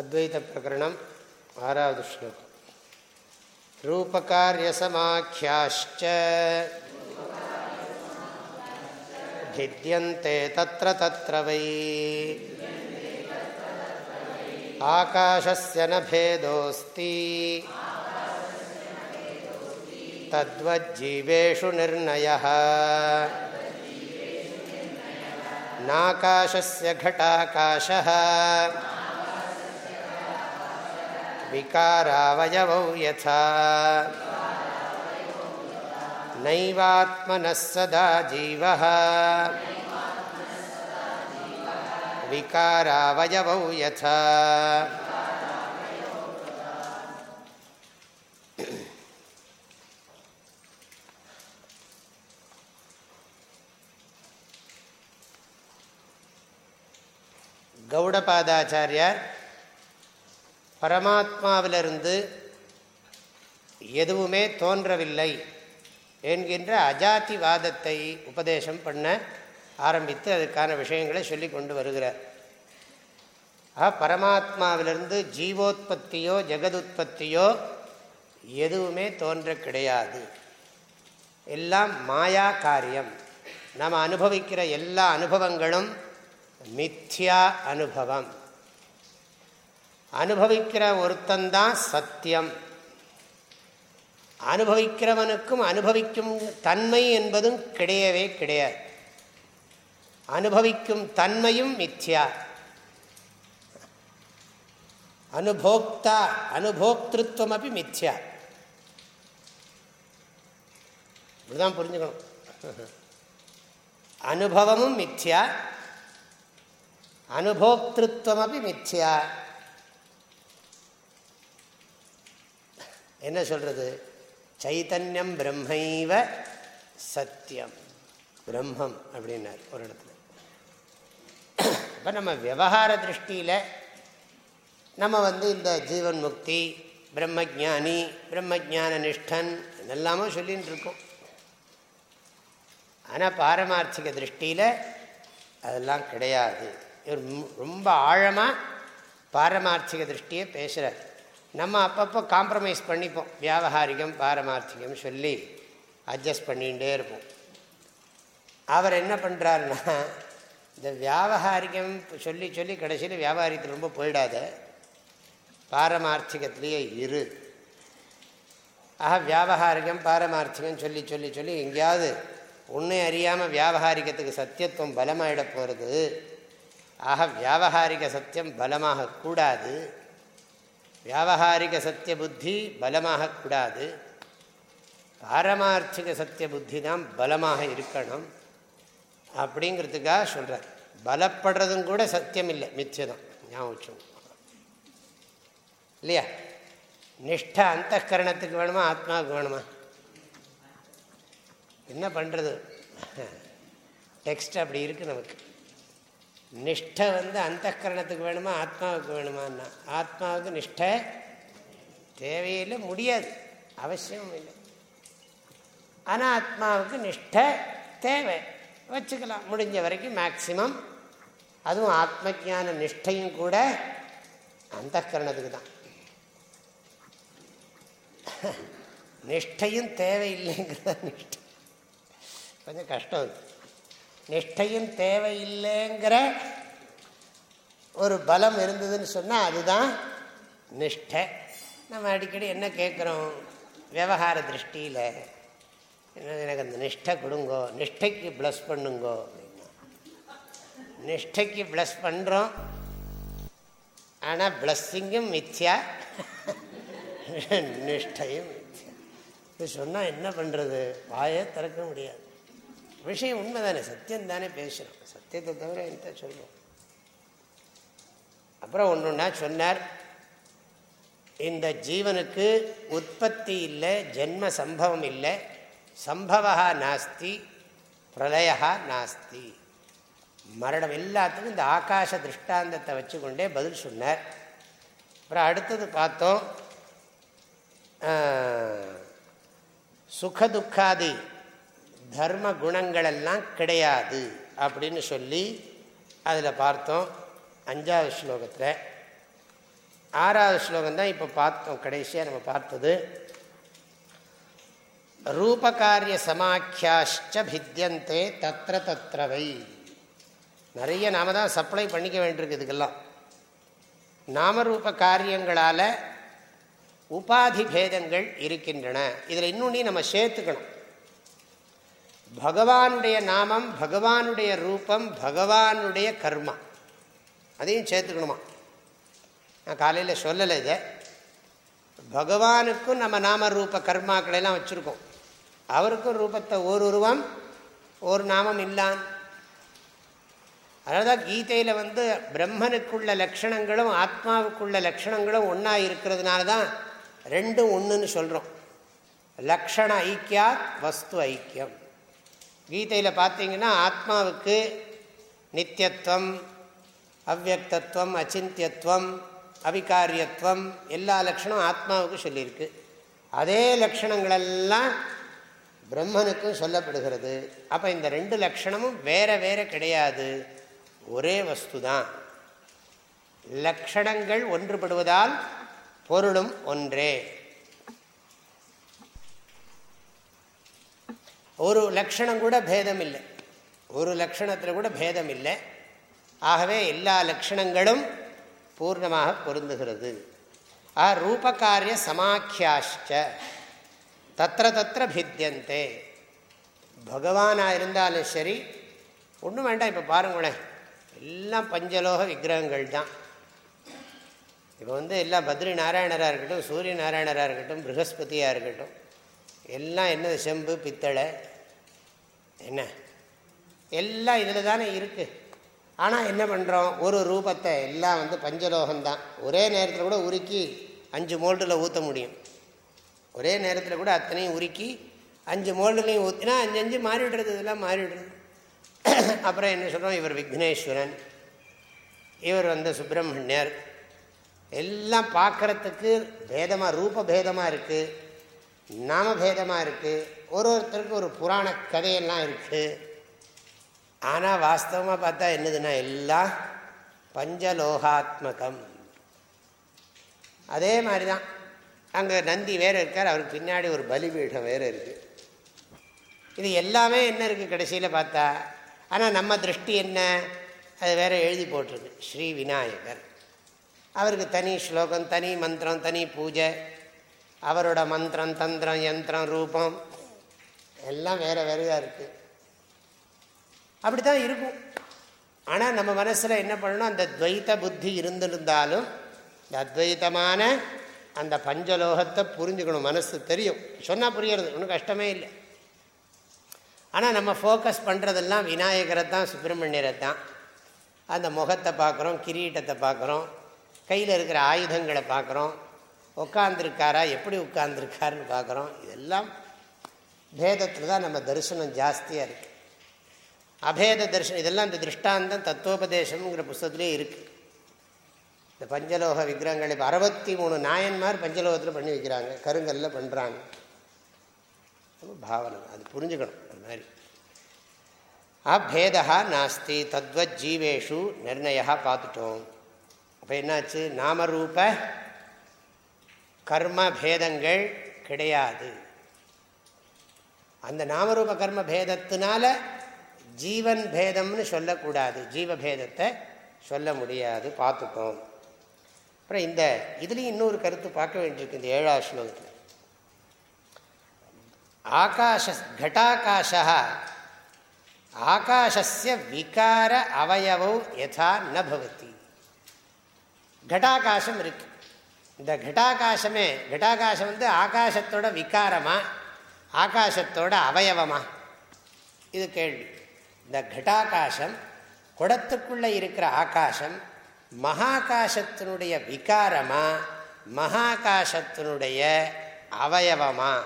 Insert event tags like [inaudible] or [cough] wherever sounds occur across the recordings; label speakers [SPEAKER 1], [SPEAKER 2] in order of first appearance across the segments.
[SPEAKER 1] अद्वैतप्रकरणम् आरावद् श्लोकम् रूपकार्यसमाख्याश्च। भिद्यन्ते तत्र तत्र वै। आकाशस्य न भेदोऽस्ति। तद्वज्जीवेषु निर्णयः। नाकाशस्य घटाकाशः। विकारावयवौ यथा नैवात्मनः सदा जीवः विकारावयवौ यथा கௌடபாதாச்சாரியார் பரமாத்மாவிலிருந்து எதுவுமே தோன்றவில்லை என்கின்ற அஜாதிவாதத்தை உபதேசம் பண்ண ஆரம்பித்து அதுக்கான விஷயங்களை சொல்லி கொண்டு வருகிறார். ஆ பரமாத்மாவிலிருந்து ஜீவோத்பத்தியோ ஜெகதுத்பத்தியோ எதுவுமே தோன்ற கிடையாது. எல்லாம் மாயா காரியம். நாம் அனுபவிக்கிற எல்லா அனுபவங்களும் மித்யா அனுபவம். அனுபவிக்கிற ஒருத்தந்தான் சத்தியம். அனுபவிக்கிறவனுக்கும் அனுபவிக்கும் தன்மை என்பதும் கிடையவே கிடையாது. அனுபவிக்கும் தன்மையும் மித்யா. அனுபோக்தா அனுபோக்திருத்தம் அப்படி மித்யா. இப்படிதான் புரிஞ்சுக்கணும். அனுபவமும் மித்யா அனுபோக்திருத்தம் அப்படி மித்யா. என்ன சொல்றது? சைத்தன்யம் பிரம்மைவ சத்தியம். பிரம்மம் அப்படின்னார் ஒரு இடத்துல. இப்போ நம்ம விவகார திருஷ்டியில் நம்ம வந்து இந்த ஜீவன் முக்தி பிரம்மஜானி பிரம்மஜான நிஷ்டன் இதெல்லாமோ சொல்லின்னு இருக்கோம். ஆனால் பாரமார்த்திக திருஷ்டியில் அதெல்லாம் கிடையாது. இவர் ரொம்ப ஆழமாக பாரமார்த்திக திருஷ்டியை பேசுகிறார் நம்ம அப்பப்போ காம்ப்ரமைஸ் பண்ணிப்போம். வியாபகாரிகம் பாரமார்த்திகம் சொல்லி அட்ஜஸ்ட் பண்ணிகிட்டே இருப்போம். அவர் என்ன பண்ணுறாருன்னா இந்த வியாபகாரிகம் சொல்லி சொல்லி கடைசியில் வியாபாரியத்தில் ரொம்ப போயிடாத. பாரமார்த்திகத்திலேயே இரு. ஆக வியாபகாரிகம் பாரமார்த்திகம் சொல்லி சொல்லி சொல்லி எங்கேயாவது உன்னை அறியாமல் வியாபகாரிகத்துக்கு சத்தியத்துவம் பலமாயிட போகிறது ஆக வியாபகாரிக சத்தியம் பலமாக கூடாது. வியாபகாரிக சத்திய புத்தி பலமாக கூடாது பாரமார்த்திக சத்திய புத்தி தான் பலமாக இருக்கணும் அப்படிங்கிறதுக்காக சொல்கிறார் பலப்படுறதும் கூட சத்தியம் இல்லை மிச்சதான் ஞாபகம் இல்லையா நிஷ்ட அந்த கரணத்துக்கு வேணுமா ஆத்மாவுக்கு வேணுமா என்ன பண்ணுறது டெக்ஸ்ட் அப்படி இருக்குது நமக்கு நிஷ்டை வந்து அந்த கரணத்துக்கு வேணுமா ஆத்மாவுக்கு வேணுமான்னா. ஆத்மாவுக்கு நிஷ்டை தேவையில்லை முடியாது. அவசியமும் இல்லை. ஆனால் ஆத்மாவுக்கு நிஷ்டை தேவை. வச்சுக்கலாம். முடிஞ்ச வரைக்கும் மேக்சிமம் அதுவும் ஆத்ம ஜான நிஷ்டையும் கூட அந்த கரணத்துக்கு தான். நிஷ்டையும் தேவையில்லைங்கிறத நிஷ்டை. கொஞ்சம் கஷ்டம் அது. நிஷ்டையும் தேவையில்லைங்கிற ஒரு பலம் இருந்ததுன்னு சொன்னால் அதுதான் நிஷ்டை. நம்ம அடிக்கடி என்ன கேட்குறோம் விவகார திருஷ்டியில் எனக்கு அந்த நிஷ்டை கொடுங்கோ நிஷ்டைக்கு ப்ளஸ் பண்ணுங்கோ நிஷ்டைக்கு ப்ளஸ் பண்ணுறோம் ஆனால் ப்ளஸ்ஸிங்கும் மித்யா. நிஷ்டையும் மித்யா. இது சொன்னால் என்ன பண்ணுறது வாயே திறக்க முடியாது. விஷயம் உண்மை தானே சத்தியம் தானே பேசுகிறோம் சத்தியத்தை தவிர என்ன சொல்லுவோம் அப்புறம் ஒன்று ஒன்றா சொன்னார். இந்த ஜீவனுக்கு உற்பத்தி இல்லை ஜென்ம சம்பவம் இல்லை. சம்பவா நாஸ்தி பிரளயா நாஸ்தி. மரணம் எல்லாத்துக்கும் இந்த ஆகாச திருஷ்டாந்தத்தை வச்சுக்கொண்டே பதில் சொன்னார். அப்புறம் அடுத்தது பார்த்தோம் சுகதுக்காதி தர்ம குணங்களெல்லாம் கிடையாது அப்படின்னு சொல்லி அதில் பார்த்தோம். அஞ்சாவது ஸ்லோகத்தில். ஆறாவது ஸ்லோகம் தான் இப்போ பார்த்தோம் கடைசியாக நம்ம பார்த்தது. ரூபகாரிய சமாக்கியாஷ்ட பித்தியந்தே தத்திர தத்திரவை நிறைய நாம தான் சப்ளை பண்ணிக்க வேண்டியிருக்கு இதுக்கெல்லாம். நாமரூப காரியங்களால் உபாதி பேதங்கள் இருக்கின்றன. இதில் இன்னொன்னையும் நம்ம சேர்த்துக்கணும். பகவானுடைய நாமம் பகவானுடைய ரூபம் பகவானுடைய கர்மா. அதையும் சேர்த்துக்கணுமா? நான் காலையில் சொல்லலை இதை. பகவானுக்கும் நம்ம நாம ரூப கர்மாக்களெல்லாம் வச்சுருக்கோம். அவருக்கும் ரூபத்தை ஒரு உருவம் ஒரு நாமம் இல்லான். அதனால்தான் கீதையில் வந்து பிரம்மனுக்குள்ள லக்ஷணங்களும் ஆத்மாவுக்குள்ள லக்ஷணங்களும் ஒன்றா இருக்கிறதுனால தான் ரெண்டும் ஒன்றுன்னு சொல்கிறோம் லக்ஷண ஐக்கியாத் வஸ்து ஐக்கியம். கீதையில் பார்த்தீங்கன்னா ஆத்மாவுக்கு நித்தியத்துவம் அவ்வக்தத்துவம் அச்சிந்தியத்துவம் அவிகாரியத்துவம் எல்லா லட்சணம் ஆத்மாவுக்கு சொல்லியிருக்கு. அதே லட்சணங்களெல்லாம் பிரம்மனுக்கும் சொல்லப்படுகிறது. அப்போ இந்த ரெண்டு லட்சணமும் வேற வேற கிடையாது. ஒரே வஸ்து தான் லக்ஷணங்கள் ஒன்றுபடுவதால் பொருளும் ஒன்றே. ஒரு லக்ஷணம் கூட பேதம் இல்லை ஒரு லக்ஷணத்தில் கூட பேதம் இல்லை ஆகவே எல்லா லக்ஷணங்களும் பூர்ணமாக பொருந்துகிறது. ஆ ரூபகாரிய சமாக்கியாஷ்ட தத்திர தத்திர பித்தியந்தே பகவானாக இருந்தாலும் சரி ஒன்றும் வேண்டாம் இப்போ பாருங்களேன். எல்லாம் பஞ்சலோக விக்கிரகங்கள் தான். இப்போ வந்து எல்லாம் பத்ரி நாராயணராக இருக்கட்டும் சூரிய நாராயணராக இருக்கட்டும் ப்ரகஸ்பதியாக இருக்கட்டும் எல்லாம் என்னது செம்பு பித்தளை என்ன? எல்லாம் இதில் தானே இருக்குது ஆனால் என்ன பண்ணுறோம் ஒரு ரூபத்தை எல்லாம் வந்து பஞ்சலோகம்தான். ஒரே நேரத்தில் கூட உருக்கி அஞ்சு மோல்டில் ஊற்ற முடியும். ஒரே நேரத்தில் கூட அத்தனையும் உருக்கி அஞ்சு மோல்டுலையும் ஊற்றினா அஞ்சு அஞ்சு மாறிவிடுறது இதெல்லாம் மாறிவிடுறது [clears throat] அப்புறம் என்ன சொல்கிறோம் இவர் விக்னேஸ்வரன். இவர் வந்து சுப்பிரமணியர். எல்லாம் பார்க்குறதுக்கு பேதமாக ரூப பேதமாக இருக்குது நாமபேதமாக இருக்குது ஒரு ஒருத்தருக்கு ஒரு புராண கதையெல்லாம் இருக்குது ஆனால் வாஸ்தவமாக பார்த்தா என்னதுன்னா எல்லாம் பஞ்சலோகாத்மகம். அதே மாதிரி தான் அங்கே நந்தி வேறு இருக்கார் அவருக்கு பின்னாடி ஒரு பலிபீடம் வேறு இருக்குது இது எல்லாமே என்ன இருக்குது கடைசியில் பார்த்தா ஆனால் நம்ம திருஷ்டி என்ன? அது வேற எழுதி போட்டிருக்கு ஸ்ரீ விநாயகர். அவருக்கு தனி ஸ்லோகம் தனி மந்திரம் தனி பூஜை அவரோட மந்திரம் தந்திரம் யந்திரம் ரூபம் எல்லாம் வேற வேறையாக இருக்குது அப்படி தான் இருக்கும். ஆனால் நம்ம மனசில் என்ன பண்ணணும்? அந்த துவைத்த புத்தி இருந்திருந்தாலும் இந்த அத்வைத்தமான அந்த பஞ்சலோகத்தை புரிஞ்சுக்கணும். மனசு தெரியும். சொன்னால் புரியறது. ஒன்றும் கஷ்டமே இல்லை. ஆனால் நம்ம ஃபோக்கஸ் பண்ணுறதெல்லாம் விநாயகரை தான் சுப்பிரமணியரை தான். அந்த முகத்தை பார்க்குறோம் கிரீட்டத்தை பார்க்குறோம். கையில் இருக்கிற ஆயுதங்களை பார்க்குறோம். உட்காந்துருக்காரா எப்படி உட்காந்துருக்காருன்னு பார்க்குறோம். இதெல்லாம் பேதத்தில் தான் நம்ம தரிசனம் ஜாஸ்தியாக இருக்குது அபேத தரிசனம் இதெல்லாம் இந்த திருஷ்டாந்தம் தத்துவோபதேசம்ங்கிற புஸ்தத்துலேயே இருக்குது இந்த பஞ்சலோக விக்கிரகங்கள் இப்போ அறுபத்தி மூணு நாயன்மார் பஞ்சலோகத்தில் பண்ணி வைக்கிறாங்க. கருங்கல்ல பண்ணுறாங்க பாவனை. அது புரிஞ்சுக்கணும். அது மாதிரி. அபேதா நாஸ்தி தத்வத் ஜீவேஷு நிர்ணயா பார்த்துட்டோம். அப்போ என்னாச்சு? நாமரூப கர்ம பேதங்கள் கிடையாது. அந்த நாமரூப கர்ம பேதத்தினால ஜீவன் பேதம்னு சொல்லக்கூடாது. ஜீவபேதத்தை சொல்ல முடியாது. பார்த்துட்டோம் அப்புறம் இந்த இதுலேயும் இன்னொரு கருத்து பார்க்க வேண்டியிருக்கு இந்த ஏழாவது ஸ்லோகத்தில். ஆகாஷ கட்டாகாஷா ஆகாஷஸ்ய விகார அவயவோ யதா நபவதி. கட்டாகாசம் இருக்கு. இந்த கட்டாகாசமே கட்டாகாசம் வந்து ஆகாசத்தோட விகாரமா ஆகாசத்தோட அவயவமா? இது கேள்வி. இந்த கட்டாகாசம் குடத்துக்குள்ளே இருக்கிற ஆகாசம் மகாகாசத்தினுடைய விகாரமா மகாகாசத்தினுடைய அவயவமா?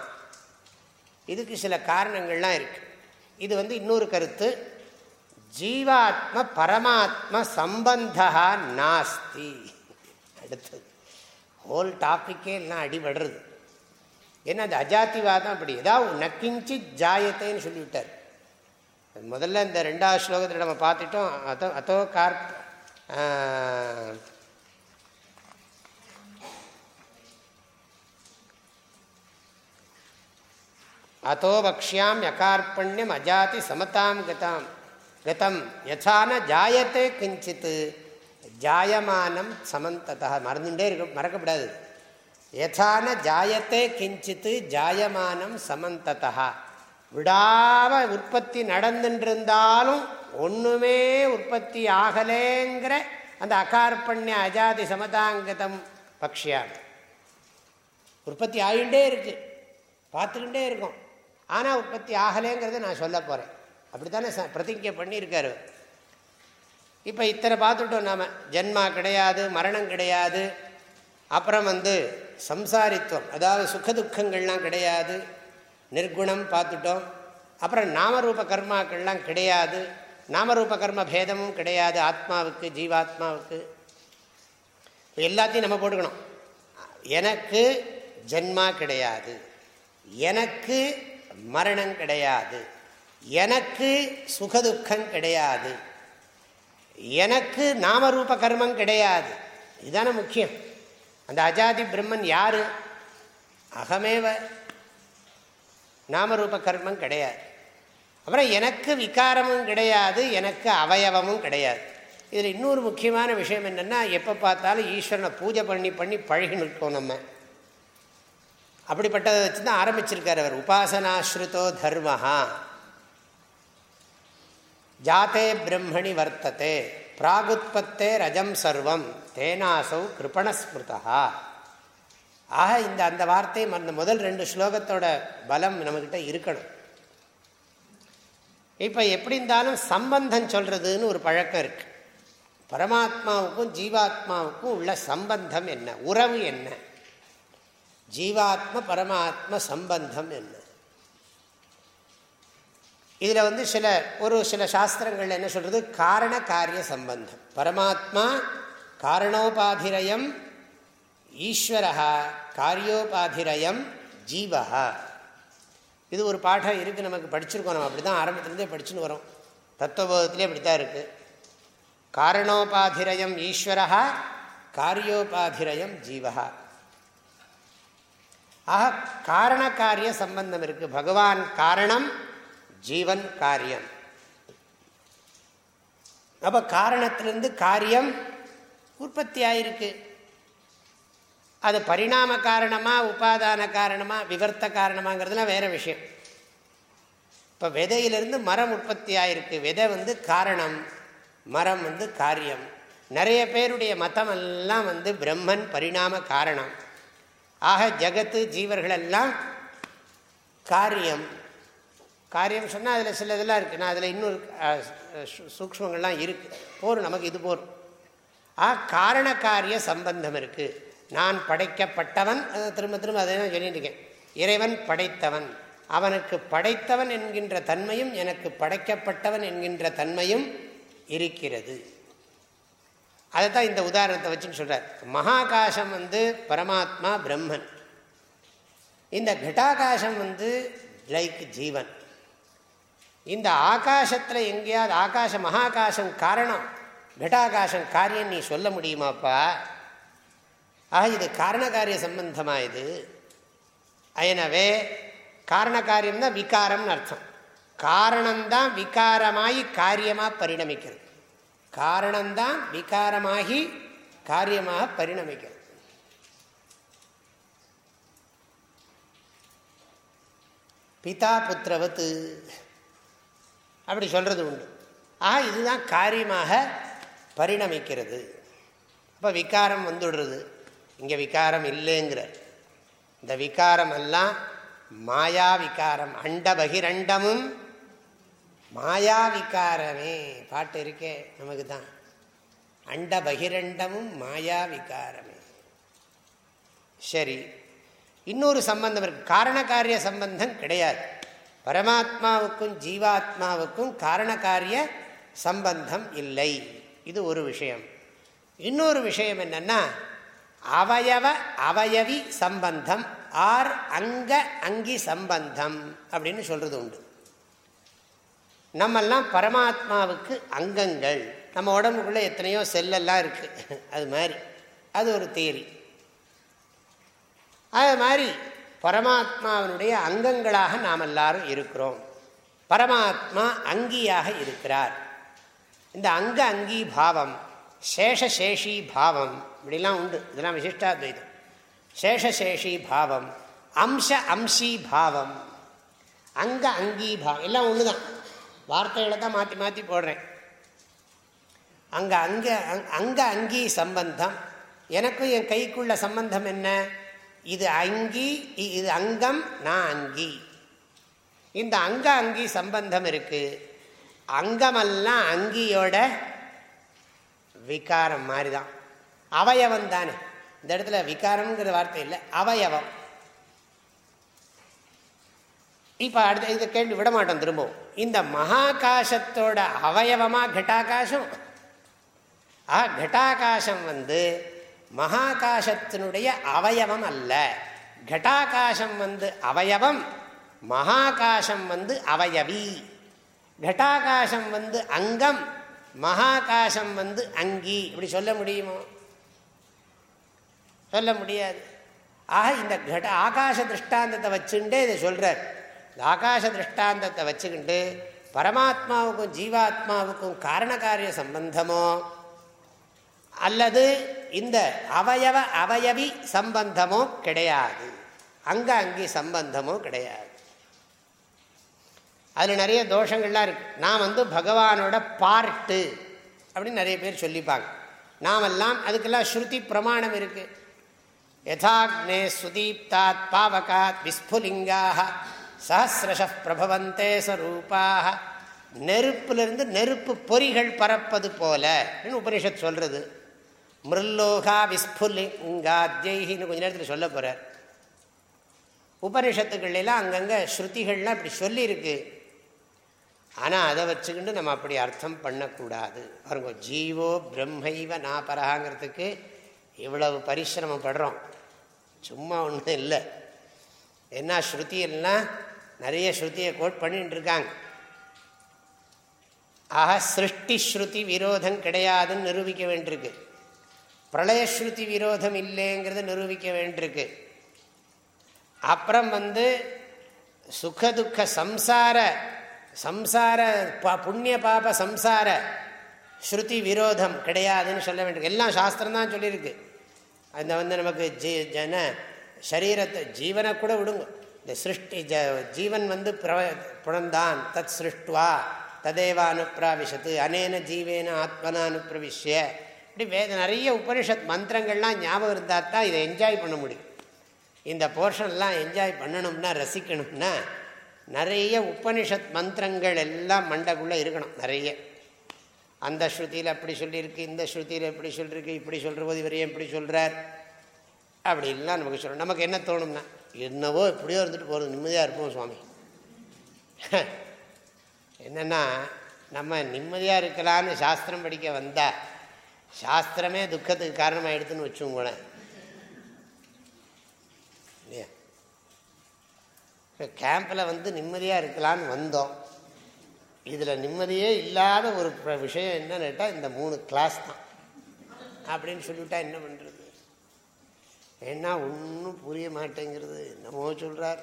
[SPEAKER 1] இதுக்கு சில காரணங்கள்லாம் இருக்கு. இது வந்து இன்னொரு கருத்து. ஜீவாத்ம பரமாத்ம சம்பந்தா நாஸ்தி. அடுத்தது. ஹோல் டாப்பிக்கே எல்லாம் அடிபடுறது. ஏன்னா அது அஜாத்திவாதம் அப்படி. ஏதாவது நக்கிஞ்சி ஜாயத்தைன்னு சொல்லிவிட்டார். முதல்ல இந்த ரெண்டாவது ஸ்லோகத்தில் நம்ம பார்த்துட்டோம். அதோ அதோ கார்ப் அதோ பக்ஷியாம் யகார்பண்யம் அஜாதி சமதாம் கதாம் கதம். யசான ஜாயத்தை கிஞ்சித்து ஜாயமானம் சமந்ததா. மறந்துட்டே இருக்க மறக்கப்படாது. யசான ஜாயத்தை கிஞ்சித்து ஜாயமானம் சமந்ததா. விடாம உற்பத்தி நடந்துட்டு ஒன்றுமே உற்பத்தி ஆகலேங்கிற அந்த அகார்பண்ய அஜாதி சமதாங்கதம் பக்ஷியாக உற்பத்தி ஆகிட்டே இருக்கு. பார்த்துக்கிட்டே இருக்கும். ஆனால் உற்பத்தி ஆகலேங்கிறத நான் சொல்ல போகிறேன் அப்படி தானே பிரதிஜை பண்ணியிருக்காரு. இப்போ இத்தனை பார்த்துட்டோம் நாம். ஜென்மா கிடையாது மரணம் கிடையாது. அப்புறம் வந்து சம்சாரித்துவம். அதாவது சுகதுக்கங்கள்லாம் கிடையாது. நிர்குணம் பார்த்துட்டோம். அப்புறம் நாமரூப கர்மாக்கள்லாம் கிடையாது. நாமரூப கர்ம பேதமும் கிடையாது ஆத்மாவுக்கு ஜீவாத்மாவுக்கு. எல்லாத்தையும் நம்ம போட்டுக்கணும். எனக்கு ஜென்மா கிடையாது. எனக்கு மரணம் கிடையாது. எனக்கு சுகதுக்கம் கிடையாது. எனக்கு நாமரூப கர்மம் கிடையாது. இதுதானே முக்கியம். அந்த அஜாதி பிரம்மன் யாரு? அகமேவ. நாமரூப கர்மம் கிடையாது. அப்புறம் எனக்கு விகாரமும் கிடையாது எனக்கு அவயவமும் கிடையாது. இதில் இன்னொரு முக்கியமான விஷயம் என்னென்னா எப்போ பார்த்தாலும் ஈஸ்வரனை பூஜை பண்ணி பண்ணி பழகி நிற்கும் நம்ம. அப்படிப்பட்டதை வச்சு தான் ஆரம்பிச்சிருக்கார் அவர். உபாசனாஸ்ருதோ தர்மஹா. ஜாத்தே பிரம்மணி வர்த்ததே பிராகுத்பத்தே ரஜம் சர்வம் தேனாசௌ கிருபணஸ்மிருதா ஆக இந்த அந்த வார்த்தை அந்த முதல் ரெண்டு ஸ்லோகத்தோட பலம் நம்மக்கிட்ட இருக்கணும். இப்போ எப்படி இருந்தாலும் சம்பந்தம் சொல்கிறதுன்னு ஒரு பழக்கம் இருக்கு. பரமாத்மாவுக்கும் ஜீவாத்மாவுக்கும் உள்ள சம்பந்தம் என்ன? உறவு என்ன? ஜீவாத்ம பரமாத்ம சம்பந்தம் என்ன? இதில் வந்து சில ஒரு சில சாஸ்திரங்கள் என்ன சொல்கிறது காரண காரிய சம்பந்தம். பரமாத்மா காரணோபாதிரயம் ஈஸ்வரா காரியோபாதிரயம் ஜீவா இது ஒரு பாடம் இருக்குது நமக்கு படிச்சிருக்கோம். நம்ம அப்படி தான் ஆரம்பத்துலேருந்தே படிச்சுன்னு வரோம். தத்துவபோதத்திலே அப்படி தான் இருக்குது காரணோபாதிரயம் ஈஸ்வரா காரியோபாதிரயம் ஜீவா ஆக காரண காரிய சம்பந்தம் இருக்கு. பகவான் காரணம் ஜீவன் காரியம். அப்ப காரணத்திலிருந்து காரியம் உற்பத்தி ஆயிருக்கு அது பரிணாம காரணமா உபாதான காரணமா விவர்த்த காரணமாங்கிறதுலாம் வேற விஷயம். இப்போ விதையிலிருந்து மரம் உற்பத்தி ஆயிருக்கு விதை வந்து காரணம் மரம் வந்து காரியம். நிறைய பேருடைய மதம் எல்லாம் வந்து பிரம்மன் பரிணாம காரணம். ஆக ஜகத்து ஜீவர்களெல்லாம் காரியம். காரியம் சொன்னால் அதில் சில இதெல்லாம் இருக்குது நான் அதில் இன்னொரு சூக்மங்கள்லாம் இருக்குது போரும் நமக்கு இது போரும். ஆ காரண காரிய சம்பந்தம் இருக்குது நான் படைக்கப்பட்டவன் திரும்ப திரும்ப அதை நான் சொல்லிட்டு இருக்கேன். இறைவன் படைத்தவன். அவனுக்கு படைத்தவன் என்கின்ற தன்மையும் எனக்கு படைக்கப்பட்டவன் என்கின்ற தன்மையும் இருக்கிறது. அதை தான் இந்த உதாரணத்தை வச்சுன்னு சொல்கிறார் மகாகாசம் வந்து பரமாத்மா பிரம்மன். இந்த கட்டாகாசம் வந்து லைக் ஜீவன். இந்த ஆகாசத்தில் எங்கேயாவது ஆகாச மகாகாசம் காரணம் கட்டாகாசம் காரியம் நீ சொல்ல முடியுமாப்பா? ஆக இது காரணகாரிய சம்பந்தமாக இது? எனவே காரணகாரியம்னா விகாரம்னு அர்த்தம். காரணம்தான் விகாரமாகி காரியமாக பரிணமிக்கிறது. காரணம்தான் விகாரமாகி காரியமாக பரிணமிக்கிறது. பிதா புத்திரவத்து அப்படி சொல்கிறது உண்டு. ஆக இதுதான் காரியமாக பரிணமிக்கிறது. அப்போ விகாரம் வந்துடுறது. இங்கே விகாரம் இல்லைங்கிற இந்த விகாரம் எல்லாம் மாயா விகாரம் அண்ட பகிரண்டமும் மாயா விகாரமே. பாட்டு இருக்கே நமக்கு தான். அண்ட பகிரண்டமும் மாயா விகாரமே. சரி இன்னொரு சம்பந்தம் இருக்கு. காரண காரிய சம்பந்தம் கிடையாது. பரமாத்மாவுக்கும் ஜீவாத்மாவுக்கும் காரண காரிய சம்பந்தம் இல்லை. இது ஒரு விஷயம். இன்னொரு விஷயம் என்னன்னா அவயவ அவயவி சம்பந்தம் ஆர் அங்க அங்கி சம்பந்தம் அப்படின்னு சொல்றது உண்டு. நம்மெல்லாம் பரமாத்மாவுக்கு அங்கங்கள். நம்ம உடம்புக்குள்ளே எத்தனையோ செல்லெல்லாம் இருக்குது அது மாதிரி. அது ஒரு தேரி அது மாதிரி பரமாத்மாவினுடைய அங்கங்களாக நாம் எல்லாரும் இருக்கிறோம். பரமாத்மா அங்கியாக இருக்கிறார். இந்த அங்க அங்கி பாவம் சேஷசேஷி பாவம் இப்படிலாம் உண்டு. இதெல்லாம் விசிஷ்டாத்வைதம். சேஷசேஷி பாவம் அம்ச அம்சி பாவம் அங்க அங்கி பாவம் எல்லாம் ஒன்று தான் வார்த்தைகளை தான் மாற்றி மாற்றி போடுறேன். அங்கே அங்க அங்க அங்கி சம்பந்தம். எனக்கும் என் கைக்குள்ள சம்பந்தம் என்ன? இது அங்கி இது அங்கம் நான் அங்கி. இந்த அங்க அங்கி சம்பந்தம் இருக்கு. அங்கமெல்லாம் அங்கியோட விகாரம் மாதிரி தான் அவயவம் தானே. இந்த இடத்துல விகாரம்ங்கிற வார்த்தை இல்லை அவயவம். இப்போ அடுத்த இதை கேள்வி விட மாட்டோம் திரும்பவும். இந்த மகாகாசத்தோட அவயவமாக கட்டாகாசம்? ஆ கட்டாகாசம் வந்து மகாகாசத்தினுடைய அவயவம் அல்ல. கட்டாகாசம் வந்து அவயவம் மகாகாசம் வந்து அவயவி. கட்டாகாசம் வந்து அங்கம் மகாகாசம் வந்து அங்கி. இப்படி சொல்ல முடியுமோ? சொல்ல முடியாது. ஆக இந்த கட ஆகாச திருஷ்டாந்தத்தை வச்சுட்டே இதை சொல்கிறார் இந்த ஆகாச திருஷ்டாந்தத்தை வச்சுக்கிட்டு பரமாத்மாவுக்கும் ஜீவாத்மாவுக்கும் காரணகாரிய சம்பந்தமோ அல்லது இந்த அவயவ அவயவி சம்பந்தமோ கிடையாது. அங்க அங்கி சம்பந்தமோ கிடையாது. அதில் நிறைய தோஷங்கள்லாம் இருக்குது நான் வந்து பகவானோட பார்ட்டு அப்படின்னு நிறைய பேர் சொல்லிப்பாங்க. நாமெல்லாம் அதுக்கெல்லாம் ஸ்ருதி பிரமாணம் இருக்குது யதாக்னே சுதீப்தாத் பாவகாத் விஸ்புலிங்காக சஹசிரஷ பிரபவந்தே சரூபாக நெருப்பிலிருந்து நெருப்பு பொறிகள் பறப்பது போல உபனிஷத் சொல்கிறது மிருல்லோகா விஸ்புலிங்காத்யின்னு கொஞ்ச நேரத்தில் சொல்ல போகிறார் உபனிஷத்துக்கள்லாம் அங்கங்கே ஸ்ருதிகள்லாம் இப்படி சொல்லியிருக்கு. ஆனால் அதை வச்சுக்கிட்டு நம்ம அப்படி அர்த்தம் பண்ணக்கூடாது. பாருங்க ஜீவோ பிரம்மைவ நாபரகாங்கிறதுக்கு இவ்வளவு பரிசிரமப்படுறோம் சும்மா ஒன்றும் இல்லை. என்ன ஸ்ருதியெல்லாம் நிறைய ஸ்ருதியை கோட் பண்ணிட்டு இருக்காங்க. ஆக சிருஷ்டி ஸ்ருதி விரோதம் கிடையாதுன்னு நிரூபிக்க வேண்டியிருக்கு. பிரளயஸ்ருதி விரோதம் இல்லைங்கிறத நிரூபிக்க வேண்டியிருக்கு அப்புறம் வந்து சுகதுக்க சம்சார சம்சார புண்ணிய பாப சம்சார ஸ்ருதி விரோதம் கிடையாதுன்னு சொல்ல வேண்டியது எல்லாம் சாஸ்திரம் தான் சொல்லியிருக்கு. அந்த வந்து நமக்கு ஜீ ஜன சரீரத்தை ஜீவனை கூட விடுங்க. இந்த சிருஷ்டி ஜ ஜீவன் வந்து பிரவ புணந்தான் தத் சிருஷ்டுவா ததேவா அனுப்பிராவிஷத்து அனேன ஜீவேன ஆத்மனா அனுப்பிரவிஷ்ய இப்படி வேத நிறைய உபனிஷத் மந்திரங்கள்லாம் ஞாபகம் இருந்தால் தான் இதை என்ஜாய் பண்ண முடியும். இந்த போர்ஷன்லாம் என்ஜாய் பண்ணணும்னா ரசிக்கணும்னா நிறைய உபனிஷத் மந்திரங்கள் எல்லாம் மண்டக்குள்ளே இருக்கணும் நிறைய. அந்த ஸ்ருதியில் அப்படி சொல்லியிருக்கு இந்த ஸ்ருதியில் எப்படி சொல்லியிருக்கு இப்படி சொல்கிற போது இவர் எப்படி சொல்கிறார் அப்படின்லாம் நமக்கு சொல்லணும். நமக்கு என்ன தோணும்னா என்னவோ இப்படியோ இருந்துட்டு போகிறது நிம்மதியாக இருப்போம் சுவாமி. [laughs] என்னென்னா நம்ம நிம்மதியாக இருக்கலான்னு சாஸ்திரம் படிக்க வந்தால் சாஸ்திரமே துக்கத்துக்கு காரணமாக எடுத்துன்னு வச்சுங்களேன் இல்லையா? கேம்பில் வந்து நிம்மதியாக இருக்கலான்னு வந்தோம். இதில் நிம்மதியே இல்லாத ஒரு விஷயம் என்னன்னு கேட்டால் இந்த மூணு கிளாஸ் தான். அப்படின்னு சொல்லிவிட்டா என்ன பண்ணுறது ஏன்னா ஒன்றும் புரிய மாட்டேங்கிறது. என்னமோ சொல்கிறார்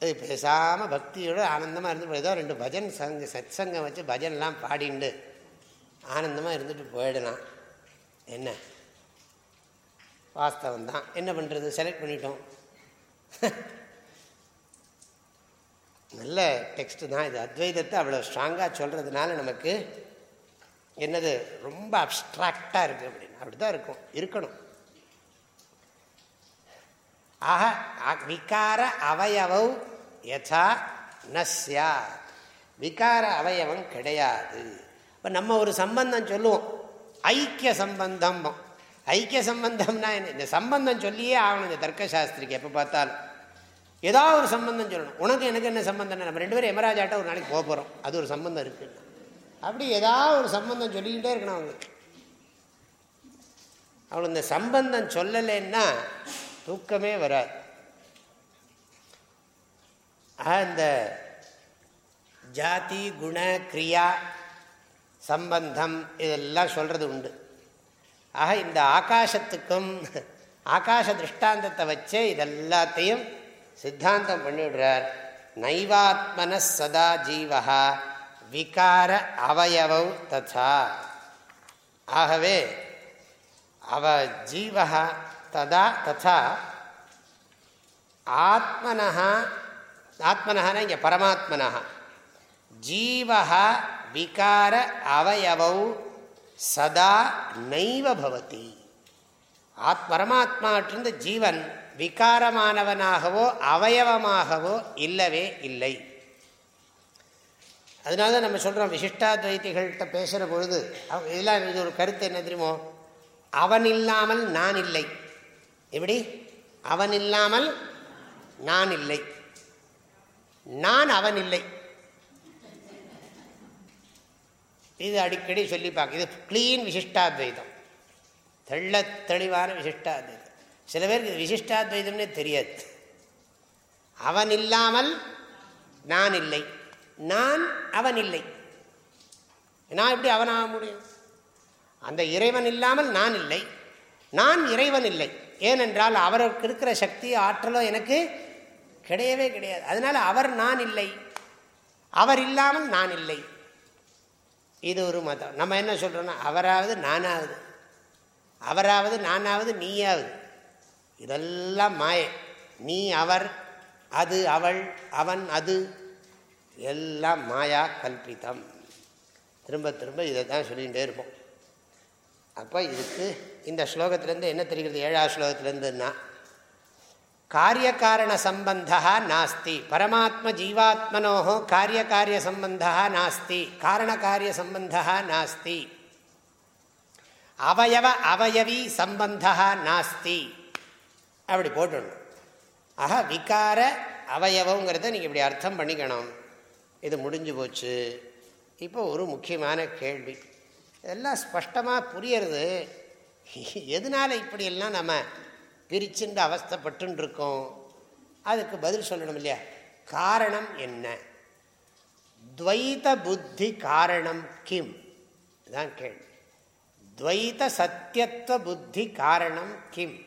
[SPEAKER 1] அது பேசாமல் பக்தியோடு ஆனந்தமாக இருந்து ஏதோ ரெண்டு பஜன் சங்க சத் சங்கம் வச்சு பஜன்லாம் பாடிண்டு ஆனந்தமாக இருந்துட்டு போயிடலாம் என்ன? வாஸ்தவம் தான். என்ன பண்ணுறது செலக்ட் பண்ணிட்டோம். நல்ல டெக்ஸ்ட்டு தான் இது. அத்வைதத்தை அவ்வளோ ஸ்ட்ராங்காக சொல்கிறதுனால நமக்கு என்னது? ரொம்ப அப்ட்ராக்டாக இருக்குது அப்படின்னு. அப்படி தான் இருக்கும். இருக்கணும். ஆக விகார அவயவம் யதா நஸ்யா விகார அவயவம் கிடையாது. இப்போ நம்ம ஒரு சம்பந்தம் சொல்லுவோம். ஐக்கிய சம்பந்தம். ஐக்கிய சம்பந்தம்னா என்ன? இந்த சம்பந்தம் சொல்லியே ஆகணும் இந்த தர்க்கசாஸ்திரிக்கு எப்போ பார்த்தாலும். ஏதாவது ஒரு சம்பந்தம் சொல்லணும். உனக்கு எனக்கு என்ன சம்பந்தம்? நம்ம ரெண்டு பேரும் எமராஜாட்ட ஒரு நாளைக்கு போக போகிறோம் அது ஒரு சம்பந்தம் இருக்குது அப்படி ஏதாவது ஒரு சம்பந்தம் சொல்லிக்கிட்டே இருக்கணும் அவங்களுக்கு அவளுக்கு இந்த சம்பந்தம் சொல்லலைன்னா தூக்கமே வராது. இந்த ஜாதி குண கிரியா சம்பந்தம் இதெல்லாம் சொல்கிறது உண்டு. ஆக இந்த ஆகாசத்துக்கும் ஆகாச திருஷ்டாந்தத்தை வச்சே இதெல்லாத்தையும் சித்தாந்தம் பண்ணிவிடுறார். நைவாத்மன சதா ஜீவா விகார அவயவம் ததா. ஆகவே அவ ஜீவா ததா ததா. ஆத்மனா ஆத்மனஹான இங்கே பரமாத்மனா ஜீவா விகார அவயவௌ சதா நைவ பவதி. ஆத் பரமாத்மாட்டிருந்து ஜீவன் விகாரமானவனாகவோ அவயவமாகவோ இல்லவே இல்லை. அதனால தான் நம்ம சொல்கிறோம் விசிஷ்டாத்வைத்திகள்கிட்ட பேசுகிற பொழுது இதெல்லாம் இது ஒரு கருத்து என்ன தெரியுமோ? அவன் இல்லாமல் நான் இல்லை. எப்படி? அவன் இல்லாமல் நான் இல்லை. நான் அவன் இல்லை. இது அடிக்கடி சொல்லி பார்க்க. இது கிளீன் விசிஷ்டாத்வைதம். தெள்ள தெளிவான விசிஷ்டாத்வைதம். சில பேருக்கு விசிஷ்டாத்வைதம்னே தெரியாது. அவன் இல்லாமல் நான் இல்லை. நான் அவன் இல்லை. நான் எப்படி அவனாக முடியும்? அந்த இறைவன் இல்லாமல் நான் இல்லை. நான் இறைவன் இல்லை. ஏனென்றால் அவருக்கு இருக்கிற சக்தி ஆற்றலோ எனக்கு கிடையவே கிடையாது. அதனால் அவர் நான் இல்லை. அவர் இல்லாமல் நான் இல்லை. இது ஒரு மதம். நம்ம என்ன சொல்கிறோன்னா அவராவது நானாவது அவராவது நானாவது நீயாவது. இதெல்லாம் மாய. நீ அவர் அது அவள் அவன் அது எல்லாம் மாயா கல்பித்தம் திரும்ப திரும்ப இதை தான் சொல்லிகிட்டே இருப்போம். அப்போ இதுக்கு இந்த ஸ்லோகத்திலேருந்து என்ன தெரிகிறது? ஏழாவது ஸ்லோகத்திலேருந்துன்னா காரியகாரண சம்பந்தா நாஸ்தி. பரமாத்ம ஜீவாத்மனோ காரியகாரிய சம்பந்தா நாஸ்தி. காரணகாரிய சம்பந்தா நாஸ்தி. அவயவ அவயவி சம்பந்தா நாஸ்தி. அப்படி போட்டுடணும். ஆக விகார அவயவங்கிறத நீங்கள் இப்படி அர்த்தம் பண்ணிக்கணும். இது முடிஞ்சு போச்சு. இப்போ ஒரு முக்கியமான கேள்வி. இதெல்லாம் ஸ்பஷ்டமாக புரியறது. எதனால் இப்படியெல்லாம் நம்ம பிரிச்சுண்டு அவஸ்தப்பட்டு இருக்கோம் அதுக்கு பதில் சொல்லணும் இல்லையா? காரணம் என்ன? துவைத புத்தி காரணம் கிம். இதான் கேள்வி. துவைத சத்தியத்துவ புத்தி காரணம் கிம்.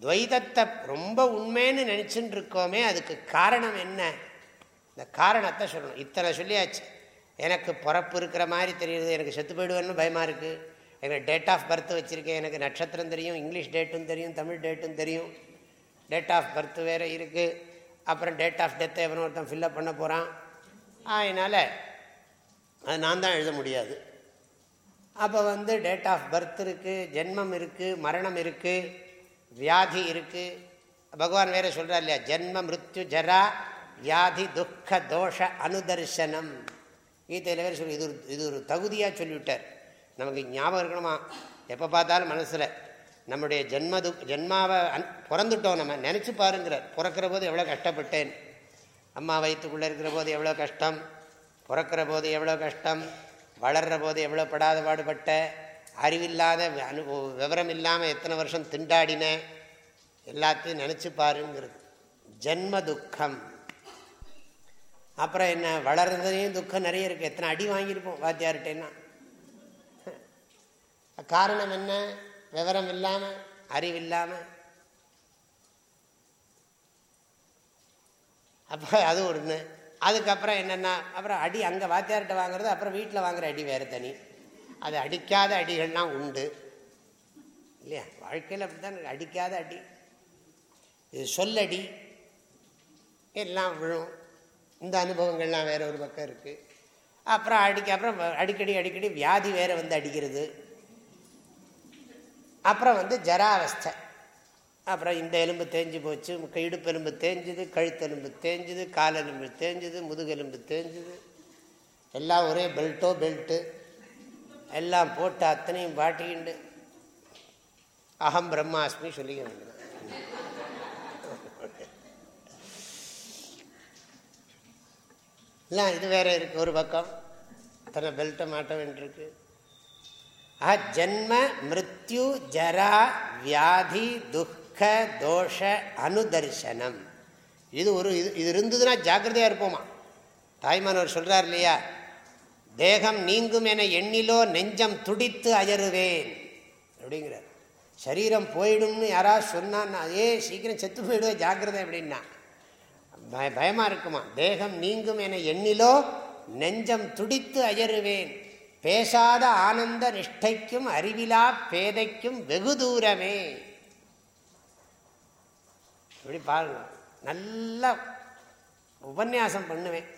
[SPEAKER 1] துவைதத்தை ரொம்ப உண்மைன்னு நினச்சின்னு இருக்கோமே அதுக்கு காரணம் என்ன? இந்த காரணத்தை சொல்லணும். இத்தனை சொல்லியாச்சு. எனக்கு பிறப்பு இருக்கிற மாதிரி தெரியுது எனக்கு செத்து போயிடுவேன்னு பயமாக இருக்குது எனக்கு டேட் ஆஃப் பர்த் வச்சுருக்கேன். எனக்கு நட்சத்திரம் தெரியும் இங்கிலீஷ் டேட்டும் தெரியும் தமிழ் டேட்டும் தெரியும். டேட் ஆஃப் பர்த் வேறு இருக்குது அப்புறம் டேட் ஆஃப் டெத்தை எவனோ ஒருத்தன் ஃபில்லப் பண்ண போகிறான் அதனால் அது நான் தான் எழுத முடியாது. அப்போ வந்து டேட் ஆஃப் பர்த் இருக்குது ஜென்மம் இருக்குது மரணம் இருக்குது வியாதி இருக்குது பகவான் வேறு சொல்கிறார் இல்லையா? ஜென்ம மிருத்யு ஜரா வியாதி துக்க தோஷ அனுதர்சனம். கீதையில் வேறு சொல்லி இது ஒரு இது ஒரு தகுதியாக சொல்லிவிட்டார். நமக்கு ஞாபகம் இருக்கணுமா? எப்போ பார்த்தாலும் மனசில் நம்முடைய ஜென்மது ஜென்மாவை அன் பிறந்துட்டோம் நம்ம. நினச்சி பாருங்கிறார் பிறக்கிற போது எவ்வளோ கஷ்டப்பட்டேன். அம்மா வயிற்றுக்குள்ளே இருக்கிற போது எவ்வளோ கஷ்டம். பிறக்கிற போது எவ்வளோ கஷ்டம். வளர்கிற போது எவ்வளோ படாத பாடுபட்ட. அறிவில்லாத அனு விவரம் இல்லாமல் எத்தனை வருஷம் திண்டாடினேன் எல்லாத்தையும் நினச்சி பாருங்கிறது. ஜென்ம துக்கம். அப்புறம் என்ன? வளர்றதுலேயும் துக்கம் நிறைய இருக்குது எத்தனை அடி வாங்கியிருப்போம் வாத்தியார்கிட்டேன்னா. காரணம் என்ன? விவரம் இல்லாமல் அறிவில்லாமல் அப்போ அது ஒன்று அதுக்கப்புறம் என்னென்னா அப்புறம் அடி அங்கே வாத்தியார்கிட்ட வாங்குறது அப்புறம் வீட்டில் வாங்குற அடி வேறு தனி. அது அடிக்காத அடிகள்லாம் உண்டு. இல்லையா? வாழ்க்கையில் அப்படி தான் அடிக்காத அடி. இது சொல்லடி. எல்லாம் விழும். இந்த அனுபவங்கள்லாம் வேறு ஒரு பக்கம் இருக்குது அப்புறம் அடிக்க அப்புறம் அடிக்கடி அடிக்கடி வியாதி வேறு வந்து அடிக்கிறது. அப்புறம் வந்து ஜராவஸ்தை. அப்புறம் இந்த எலும்பு தேஞ்சு போச்சு இடுப்பு எலும்பு தேஞ்சுது கழுத்தெலும்பு தேஞ்சுது காலெலும்பு தேஞ்சுது முதுகெலும்பு தேஞ்சுது. எல்லாம் ஒரே பெல்ட்டோ பெல்ட்டு. எல்லாம் போட்டு அத்தனையும் பாட்டிக்கிண்டு அகம் பிரம்மாஸ்மி சொல்லிக்க வேண்டும் இல்லை இது வேற இருக்கு ஒரு பக்கம். அத்தனை பெல்ட்டை மாட்ட வேண்டியிருக்கு. ஆ ஜன்ம மிருத்யு ஜரா வியாதி துக்க தோஷ அனுதர்சனம். இது ஒரு இது இது இருந்ததுன்னா ஜாக்கிரதையாக இருப்போமா? தாய்மானவர் சொல்கிறார் இல்லையா? தேகம் நீங்கும் என எண்ணிலோ நெஞ்சம் துடித்து அயருவேன் அப்படிங்கிறார். சரீரம் போயிடும்னு யாராவது சொன்னான்னா அதே சீக்கிரம் செத்து போயிடுவேன் ஜாக்கிரதை அப்படின்னா. பய பயமாக இருக்குமா? தேகம் நீங்கும் என எண்ணிலோ நெஞ்சம் துடித்து அயருவேன் பேசாத ஆனந்த நிஷ்டைக்கும் அறிவிலா பேதைக்கும் வெகு தூரமே. இப்படி பாருங்க. நல்லா உபன்யாசம் பண்ணுவேன்.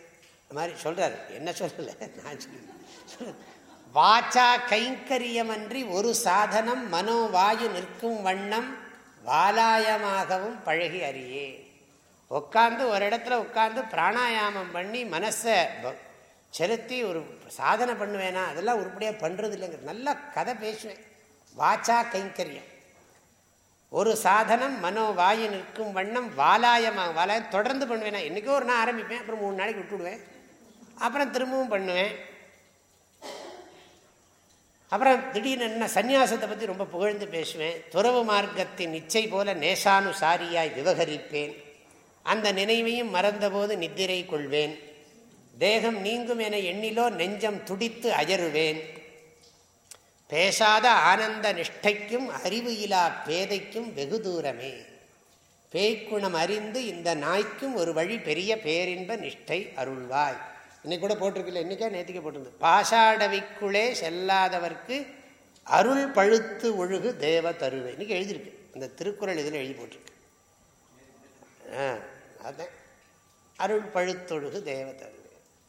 [SPEAKER 1] இந்த மாதிரி சொல்கிறாரு என்ன சொல்லல? நான் சொல்ல வாச்சா கைங்கரியமன்றி ஒரு சாதனம் மனோவாயு நிற்கும் வண்ணம் வாலாயமாகவும் பழகி அறியே. உட்காந்து ஒரு இடத்துல உட்காந்து பிராணாயாமம் பண்ணி மனசை செலுத்தி ஒரு சாதனை பண்ணுவேனா? அதெல்லாம் உருப்படியாக பண்ணுறது இல்லைங்கிற நல்ல கதை பேசுவேன். வாச்சா கைங்கரியம். ஒரு சாதனம் மனோ வாயு நிற்கும் வண்ணம் வாலாயமாக வாலாயம் தொடர்ந்து பண்ணுவேனா? என்றைக்கோ ஒரு நாள் ஆரம்பிப்பேன் அப்புறம் மூணு நாளைக்கு விட்டுவிடுவேன் அப்புறம் திரும்பவும் பண்ணுவேன். அப்புறம் திடீர்னு என்ன சன்னியாசத்தை பற்றி ரொம்ப புகழ்ந்து பேசுவேன். துறவு மார்க்கத்தின் இச்சை போல நேசானுசாரியாய் விவகரிப்பேன். அந்த நினைவையும் மறந்தபோது நித்திரை கொள்வேன். தேகம் நீங்கும் என எண்ணிலோ நெஞ்சம் துடித்து அயருவேன் பேசாத ஆனந்த நிஷ்டைக்கும் அறிவு இலா பேதைக்கும் வெகு தூரமே. பேய்க்குணம் அறிந்து இந்த நாய்க்கும் ஒரு வழி பெரிய பேரின்ப நிஷ்டை அருள்வாய். இன்னைக்கு கூட போட்டிருக்கல இன்னைக்கா நேத்திக்க போட்டிருந்து பாசாடவிக்குள்ளே செல்லாதவர்க்கு அருள் பழுத்து ஒழுகு தேவ தருவை. இன்னைக்கு எழுதியிருக்கு. அந்த திருக்குறள் இதில் எழுதி போட்டிருக்கு. ஆ அதுதான் அருள் பழுத்தொழுகு தேவ தருவை.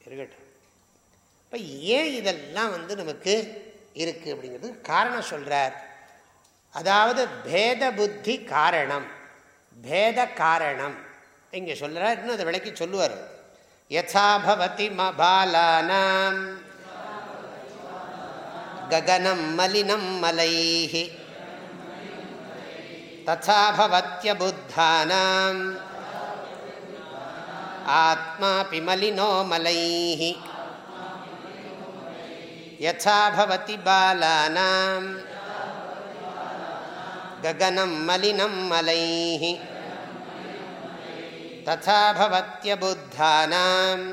[SPEAKER 1] இருக்கட்டும். இப்போ ஏன் இதெல்லாம் வந்து நமக்கு இருக்குது அப்படிங்கிறது காரணம் சொல்கிறார் அதாவது பேத புத்தி காரணம். பேத காரணம். இங்கே சொல்கிறார் இன்னும் அதை விளக்கி சொல்லுவார். யசாபவதி மபாலானாம் ககனம் மலினம் மலைஹி. தசாபவத்திய புத்தானாம். आत्मापि मलिनो मलैः यथा भवति बालानां गगनं मलिनं मलैः तथा भवत्यबुद्धानाम्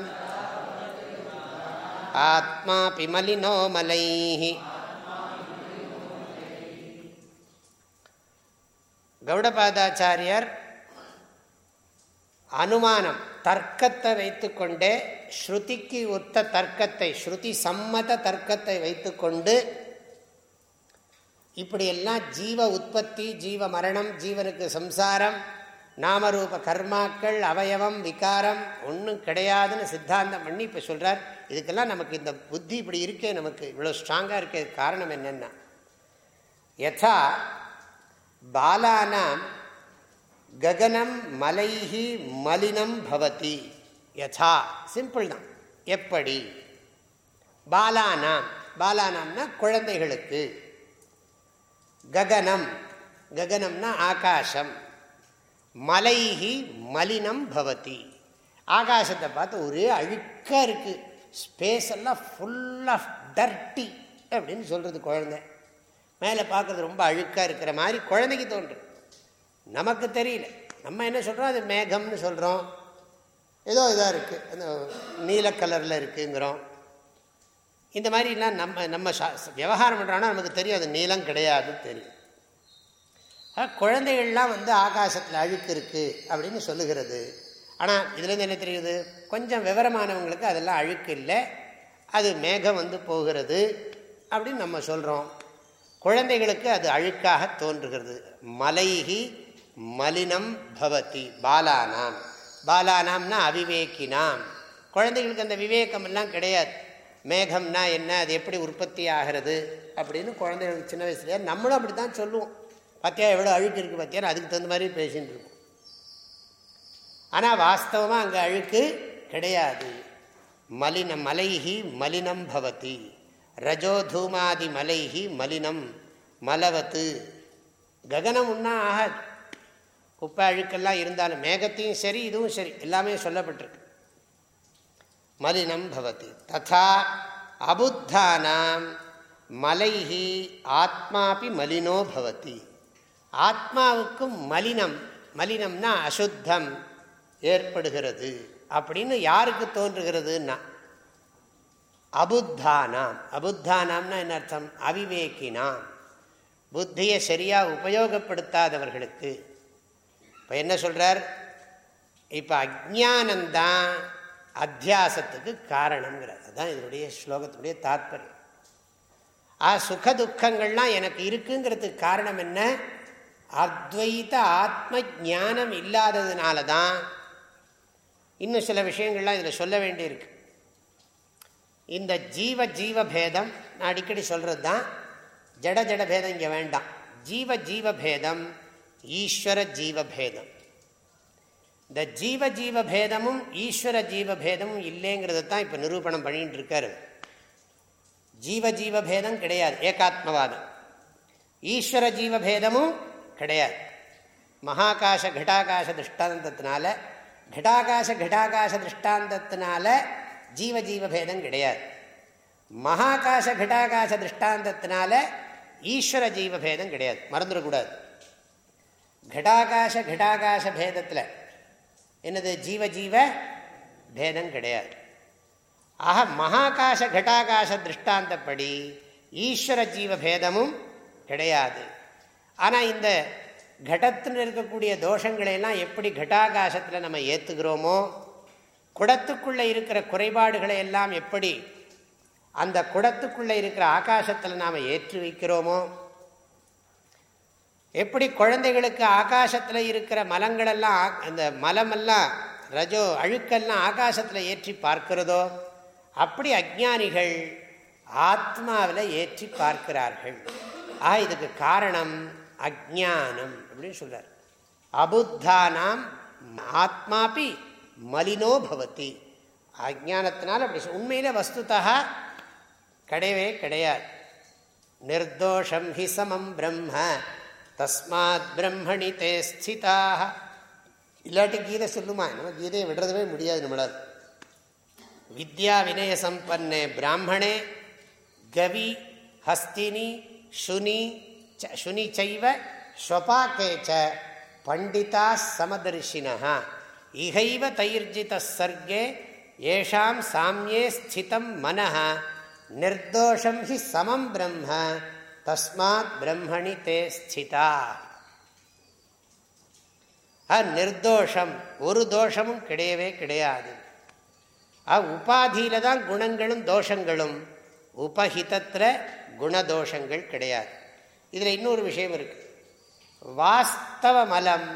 [SPEAKER 1] आत्मापि मलिनो मलैः கௌடபாதாச்சாரியர் அனுமானம் தர்க்கத்தை வைத்துக்கொண்டே ஸ்ருதிக்கு ஒத்த தர்க்கத்தை ஸ்ருதி சம்மத தர்க்கத்தை வைத்துக்கொண்டு இப்படியெல்லாம் ஜீவ உற்பத்தி ஜீவ மரணம் ஜீவனுக்கு சம்சாரம் நாமரூப கர்மாக்கள் அவயவம் விகாரம் ஒன்றும் கிடையாதுன்னு சித்தாந்தம் பண்ணி இப்போ சொல்கிறார் இதுக்கெல்லாம் நமக்கு இந்த புத்தி இப்படி இருக்கே நமக்கு இவ்வளோ ஸ்ட்ராங்காக இருக்க காரணம் என்னென்னா யதா பாலானாம் ககனம் மலைஹி மலினம் பவதி. யதா சிம்பிள் தான். எப்படி? பாலானாம். பாலானாம்னா குழந்தைகளுக்கு. ககனம். ககனம்னா ஆகாசம். மலைஹி மலினம் பவதி. ஆகாசத்தை பார்த்து ஒரே அழுக்காக இருக்குது ஸ்பேஸ் எல்லாம் ஃபுல் ஆஃப் டர்ட்டி அப்படின்னு சொல்கிறது குழந்தை. மேலே பார்க்குறது ரொம்ப அழுக்காக இருக்கிற மாதிரி குழந்தைக்கு தோன்றும். நமக்கு தெரியல. நம்ம என்ன சொல்கிறோம் அது மேகம்னு சொல்கிறோம் ஏதோ இதாக இருக்குது அந்த நீல கலரில் இருக்குங்கிறோம். இந்த மாதிரிலாம் நம்ம நம்ம சா விவகாரம் பண்ணுறோன்னா நமக்கு தெரியும். அது நீளம் கிடையாது தெரியும். குழந்தைகள்லாம் வந்து ஆகாசத்தில் அழுக்கு இருக்குது அப்படின்னு சொல்லுகிறது. ஆனால் இதுலேருந்து என்ன தெரியுது? கொஞ்சம் விவரமானவங்களுக்கு அதெல்லாம் அழுக்கு இல்லை. அது மேகம் வந்து போகிறது அப்படின்னு நம்ம சொல்கிறோம் குழந்தைகளுக்கு அது அழுக்காக தோன்றுகிறது. மலைகி மலினம் பவதி பாலானாம். பாலானாம்னா அவிவேக்கினாம் குழந்தைகளுக்கு அந்த விவேகமெல்லாம் கிடையாது. மேகம்னா என்ன அது எப்படி உற்பத்தி ஆகிறது அப்படின்னு குழந்தைகளுக்கு சின்ன வயசுலேயே நம்மளும் அப்படி தான் சொல்லுவோம். பார்த்தியா எவ்வளோ அழுக்கு இருக்குது பார்த்தியா அதுக்கு தகுந்த மாதிரி பேசிகிட்டு இருக்கும். ஆனால் வாஸ்தவமாக அங்கே அழுக்கு கிடையாது. மலின மலைஹி மலினம் பவதி. ரஜோதூமாதி மலைஹி மலினம். மலவத்து. ககனம் ஒன்றா ஆகாது. குப்பை அழுக்கெல்லாம் இருந்தாலும் மேகத்தையும் சரி இதுவும் சரி எல்லாமே சொல்லப்பட்டிருக்கு. மலினம் பவதி. ததா அபுத்தானாம் மலைஹி ஆத்மாபி மலினோ பவதி. ஆத்மாவுக்கும் மலினம் மலினம்னா அசுத்தம் ஏற்படுகிறது அப்படின்னு யாருக்கு தோன்றுகிறதுன்னா? அபுத்தானாம். அபுத்தானாம்னா என்ன அர்த்தம்? அவிவேக்கினாம் புத்தியை சரியாக உபயோகப்படுத்தாதவர்களுக்கு இப்போ என்ன சொல்கிறார் இப்போ அஜானந்தான் அத்தியாசத்துக்கு காரணங்கிறார் அதுதான் இதனுடைய ஸ்லோகத்தினுடைய தாத்பரியம் ஆ சுக துக்கங்கள்லாம் எனக்கு இருக்குங்கிறதுக்கு காரணம் என்ன? அத்வைத ஆத்ம ஜானம் இல்லாததுனால தான் இன்னும் சில விஷயங்கள்லாம் இதில் சொல்ல வேண்டியிருக்கு. இந்த ஜீவ ஜீவ பேதம் நான் அடிக்கடி சொல்கிறது தான் ஜட ஜட பேதம் இங்கே வேண்டாம். ஜீவ ஜீவ பேதம் ஈஸ்வர ஜீவபேதம். இந்த ஜீவ ஜீவபேதமும் ஈஸ்வர ஜீவபேதமும் இல்லைங்கிறது இல்லைங்கிறத தான் இப்போ நிரூபணம் பண்ணிட்டு இருக்காரு. ஜீவ ஜீவபேதம் கிடையாது ஏகாத்மவாதம். ஈஸ்வர ஜீவபேதமும் கிடையாது. மகாகாச கட்டாகாச திருஷ்டாந்தத்தினால கட்டாகாச கட்டாகாச திருஷ்டாந்தத்தினால ஜீவ ஜீவபேதம் கிடையாது. மகாகாச கட்டாகாச திருஷ்டாந்தத்தினால ஈஸ்வர ஜீவபேதம் கிடையாது. மறந்துடக்கூடாது. கடாகாச கடாகாச பேதத்தில். என்னது? ஜீவ ஜீவ பேதம் கிடையாது. ஆக மகாகாச கடாகாச திருஷ்டாந்தப்படி ஈஸ்வர ஜீவ பேதமும் கிடையாது. ஆனால் இந்த கடத்தில் இருக்கக்கூடிய தோஷங்களையெல்லாம் எப்படி கட்டாகாசத்தில் நம்ம ஏற்றுக்கிறோமோ குடத்துக்குள்ளே இருக்கிற குறைபாடுகளை எல்லாம் எப்படி அந்த குடத்துக்குள்ளே இருக்கிற ஆகாசத்தில் நாம் ஏற்றி வைக்கிறோமோ எப்படி குழந்தைகளுக்கு ஆகாசத்தில் இருக்கிற மலங்களெல்லாம் அந்த மலமெல்லாம் ரஜோ அழுக்கெல்லாம் ஆகாசத்தில் ஏற்றி பார்க்கிறதோ அப்படி அஜானிகள் ஆத்மாவில் ஏற்றி பார்க்கிறார்கள். ஆ இதுக்கு காரணம் அஜானம் அப்படின்னு சொல்கிறார் அபுத்தானாம் ஆத்மாப்பி மலினோ பவதி. அஜானத்தினால் அப்படி உண்மையில வஸ்துதா கிடையவே கிடையாது. நிர்தோஷம் ஹி சமம் பிரம்ம. தஸ்மாத் பிரம்மணி தே ஸ்திதாக இல்லாட்டி கீதை சொல்லுமா? நம்ம கீதையை விடுறதுவே முடியாது நம்மளால். வித்யா வினய சம்பன்னே பிராமணே கவி ஹஸ்தினி சுனி சுனி செய்வ ஸ்வபாக்கேச்ச பண்டிதா சமதர்ஷினா இகைவ தைர்ஜித சர்க்கே ஏஷாம் சாமியே ஸ்திதம் மனஹ. நிர்தோஷம் ஹி சமம் பிரம்ம. தஸ்மாத் பிரம்மணி தே ஸ்திதா நிர்தோஷம் ஒரு தோஷமும் கிடையவே கிடையாது. உபாதியில தான் குணங்களும் தோஷங்களும் உபஹிதத்தில் குணதோஷங்கள் கிடையாது. இதில் இன்னொரு விஷயம் இருக்கு வாஸ்தவ மலம்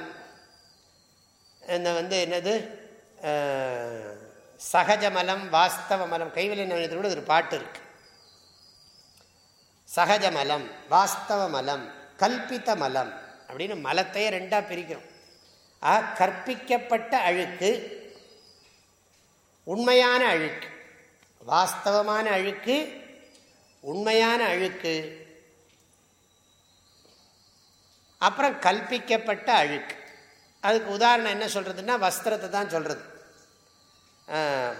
[SPEAKER 1] இந்த வந்து என்னது சகஜ மலம் வாஸ்தவ மலம் கைவிலை நவீனத்தோடு ஒரு பாட்டு இருக்கு சகஜ மலம் வாஸ்தவ மலம் கல்பித்த மலம் அப்படின்னு மலத்தையே ரெண்டாக பிரிக்கிறோம். ஆ கற்பிக்கப்பட்ட அழுக்கு உண்மையான அழுக்கு. வாஸ்தவமான அழுக்கு உண்மையான அழுக்கு. அப்புறம் கல்பிக்கப்பட்ட அழுக்கு. அதுக்கு உதாரணம் என்ன சொல்கிறதுன்னா வஸ்திரத்தை தான் சொல்கிறது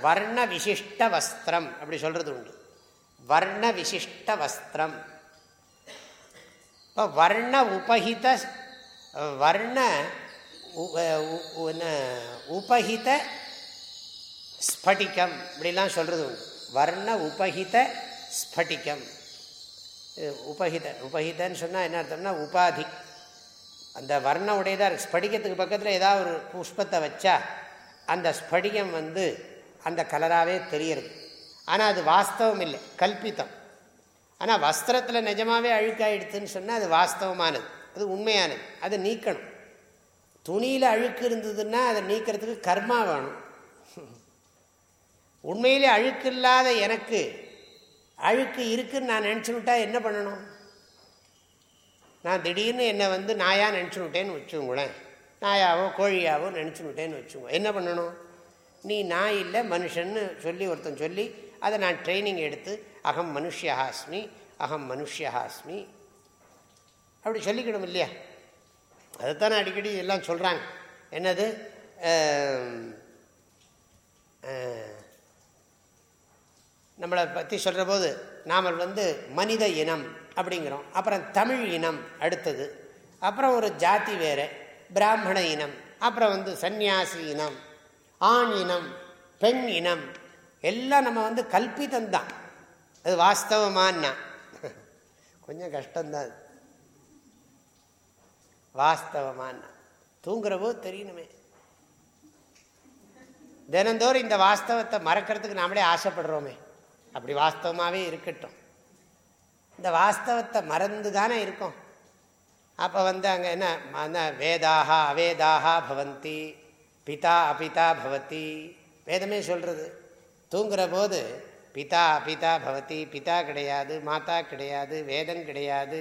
[SPEAKER 1] வர்ண விசிஷ்ட வஸ்திரம் அப்படி சொல்கிறது உண்டு. வர்ண விசிஷ்ட வஸ்திரம் இப்போ வர்ண உபஹித வர்ண உபஹித ஸ்படிகம். இப்படிலாம் சொல்கிறது உண்டு வர்ண உபஹித ஸ்படிகம். உபஹித உபஹிதன்னு சொன்னால் என்ன அர்த்தம்னா உபாதி. அந்த வர்ண உடையதாக இருக்குது ஸ்படிகத்துக்கு பக்கத்தில் ஏதாவது ஒரு புஷ்பத்தை வச்சா அந்த ஸ்படிகம் வந்து அந்த கலராகவே தெரியறது. ஆனால் அது வாஸ்தவம் இல்லை கல்பித்தம். ஆனால் வஸ்திரத்தில் நிஜமாகவே அழுக்காயிடுதுன்னு சொன்னால் அது வாஸ்தவமானது அது உண்மையானது அதை நீக்கணும். துணியில் அழுக்கு இருந்ததுன்னா அதை நீக்கிறதுக்கு கர்மா வேணும். [laughs] உண்மையிலே அழுக்கு இல்லாத எனக்கு அழுக்கு இருக்குன்னு நான் நினச்சுக்கிட்டா என்ன பண்ணணும்? நான் திடீர்னு என்னை வந்து நாயாக நினச்சுனுட்டேன்னு வச்சுங்களேன். நாயாவோ கோழியாவோ நினச்சுனுட்டேன்னு வச்சுக்கோ என்ன பண்ணணும்? நீ நாய் இல்லை மனுஷன்னு சொல்லி ஒருத்தன் சொல்லி அதை நான் ட்ரைனிங் எடுத்து அகம் மனுஷியாஸ்மி அகம் மனுஷியாஸ்மி அப்படி சொல்லிக்கணும் இல்லையா? அதைத்தானே அடிக்கடி எல்லாம் சொல்கிறாங்க என்னது? நம்மளை பற்றி சொல்கிற போது நாம் வந்து மனித இனம் அப்படிங்கிறோம். அப்புறம் தமிழ் இனம் அடுத்தது. அப்புறம் ஒரு ஜாதி வேறு பிராமண இனம். அப்புறம் வந்து சந்நியாசி இனம் ஆண் இனம் பெண் இனம். எல்லாம் நம்ம வந்து கல்பித்தந்தான் அது வாஸ்தவமானா கொஞ்சம் கஷ்டம்தான். வாஸ்தவமானா தூங்குறவோ தெரியணுமே. தினந்தோறும் இந்த வாஸ்தவத்தை மறக்கிறதுக்கு நாமளே ஆசைப்படுறோமே. அப்படி வாஸ்தவமாகவே இருக்கட்டும். இந்த வாஸ்தவத்தை மறந்து தானே இருக்கும். அப்போ வந்து அங்கே என்ன? வேதாக அவேதாக பவந்தி பிதா அபிதா பவதி வேதமே சொல்கிறது தூங்குற போது பிதா அபிதா பவதி பிதா கிடையாது மாதா கிடையாது வேதம் கிடையாது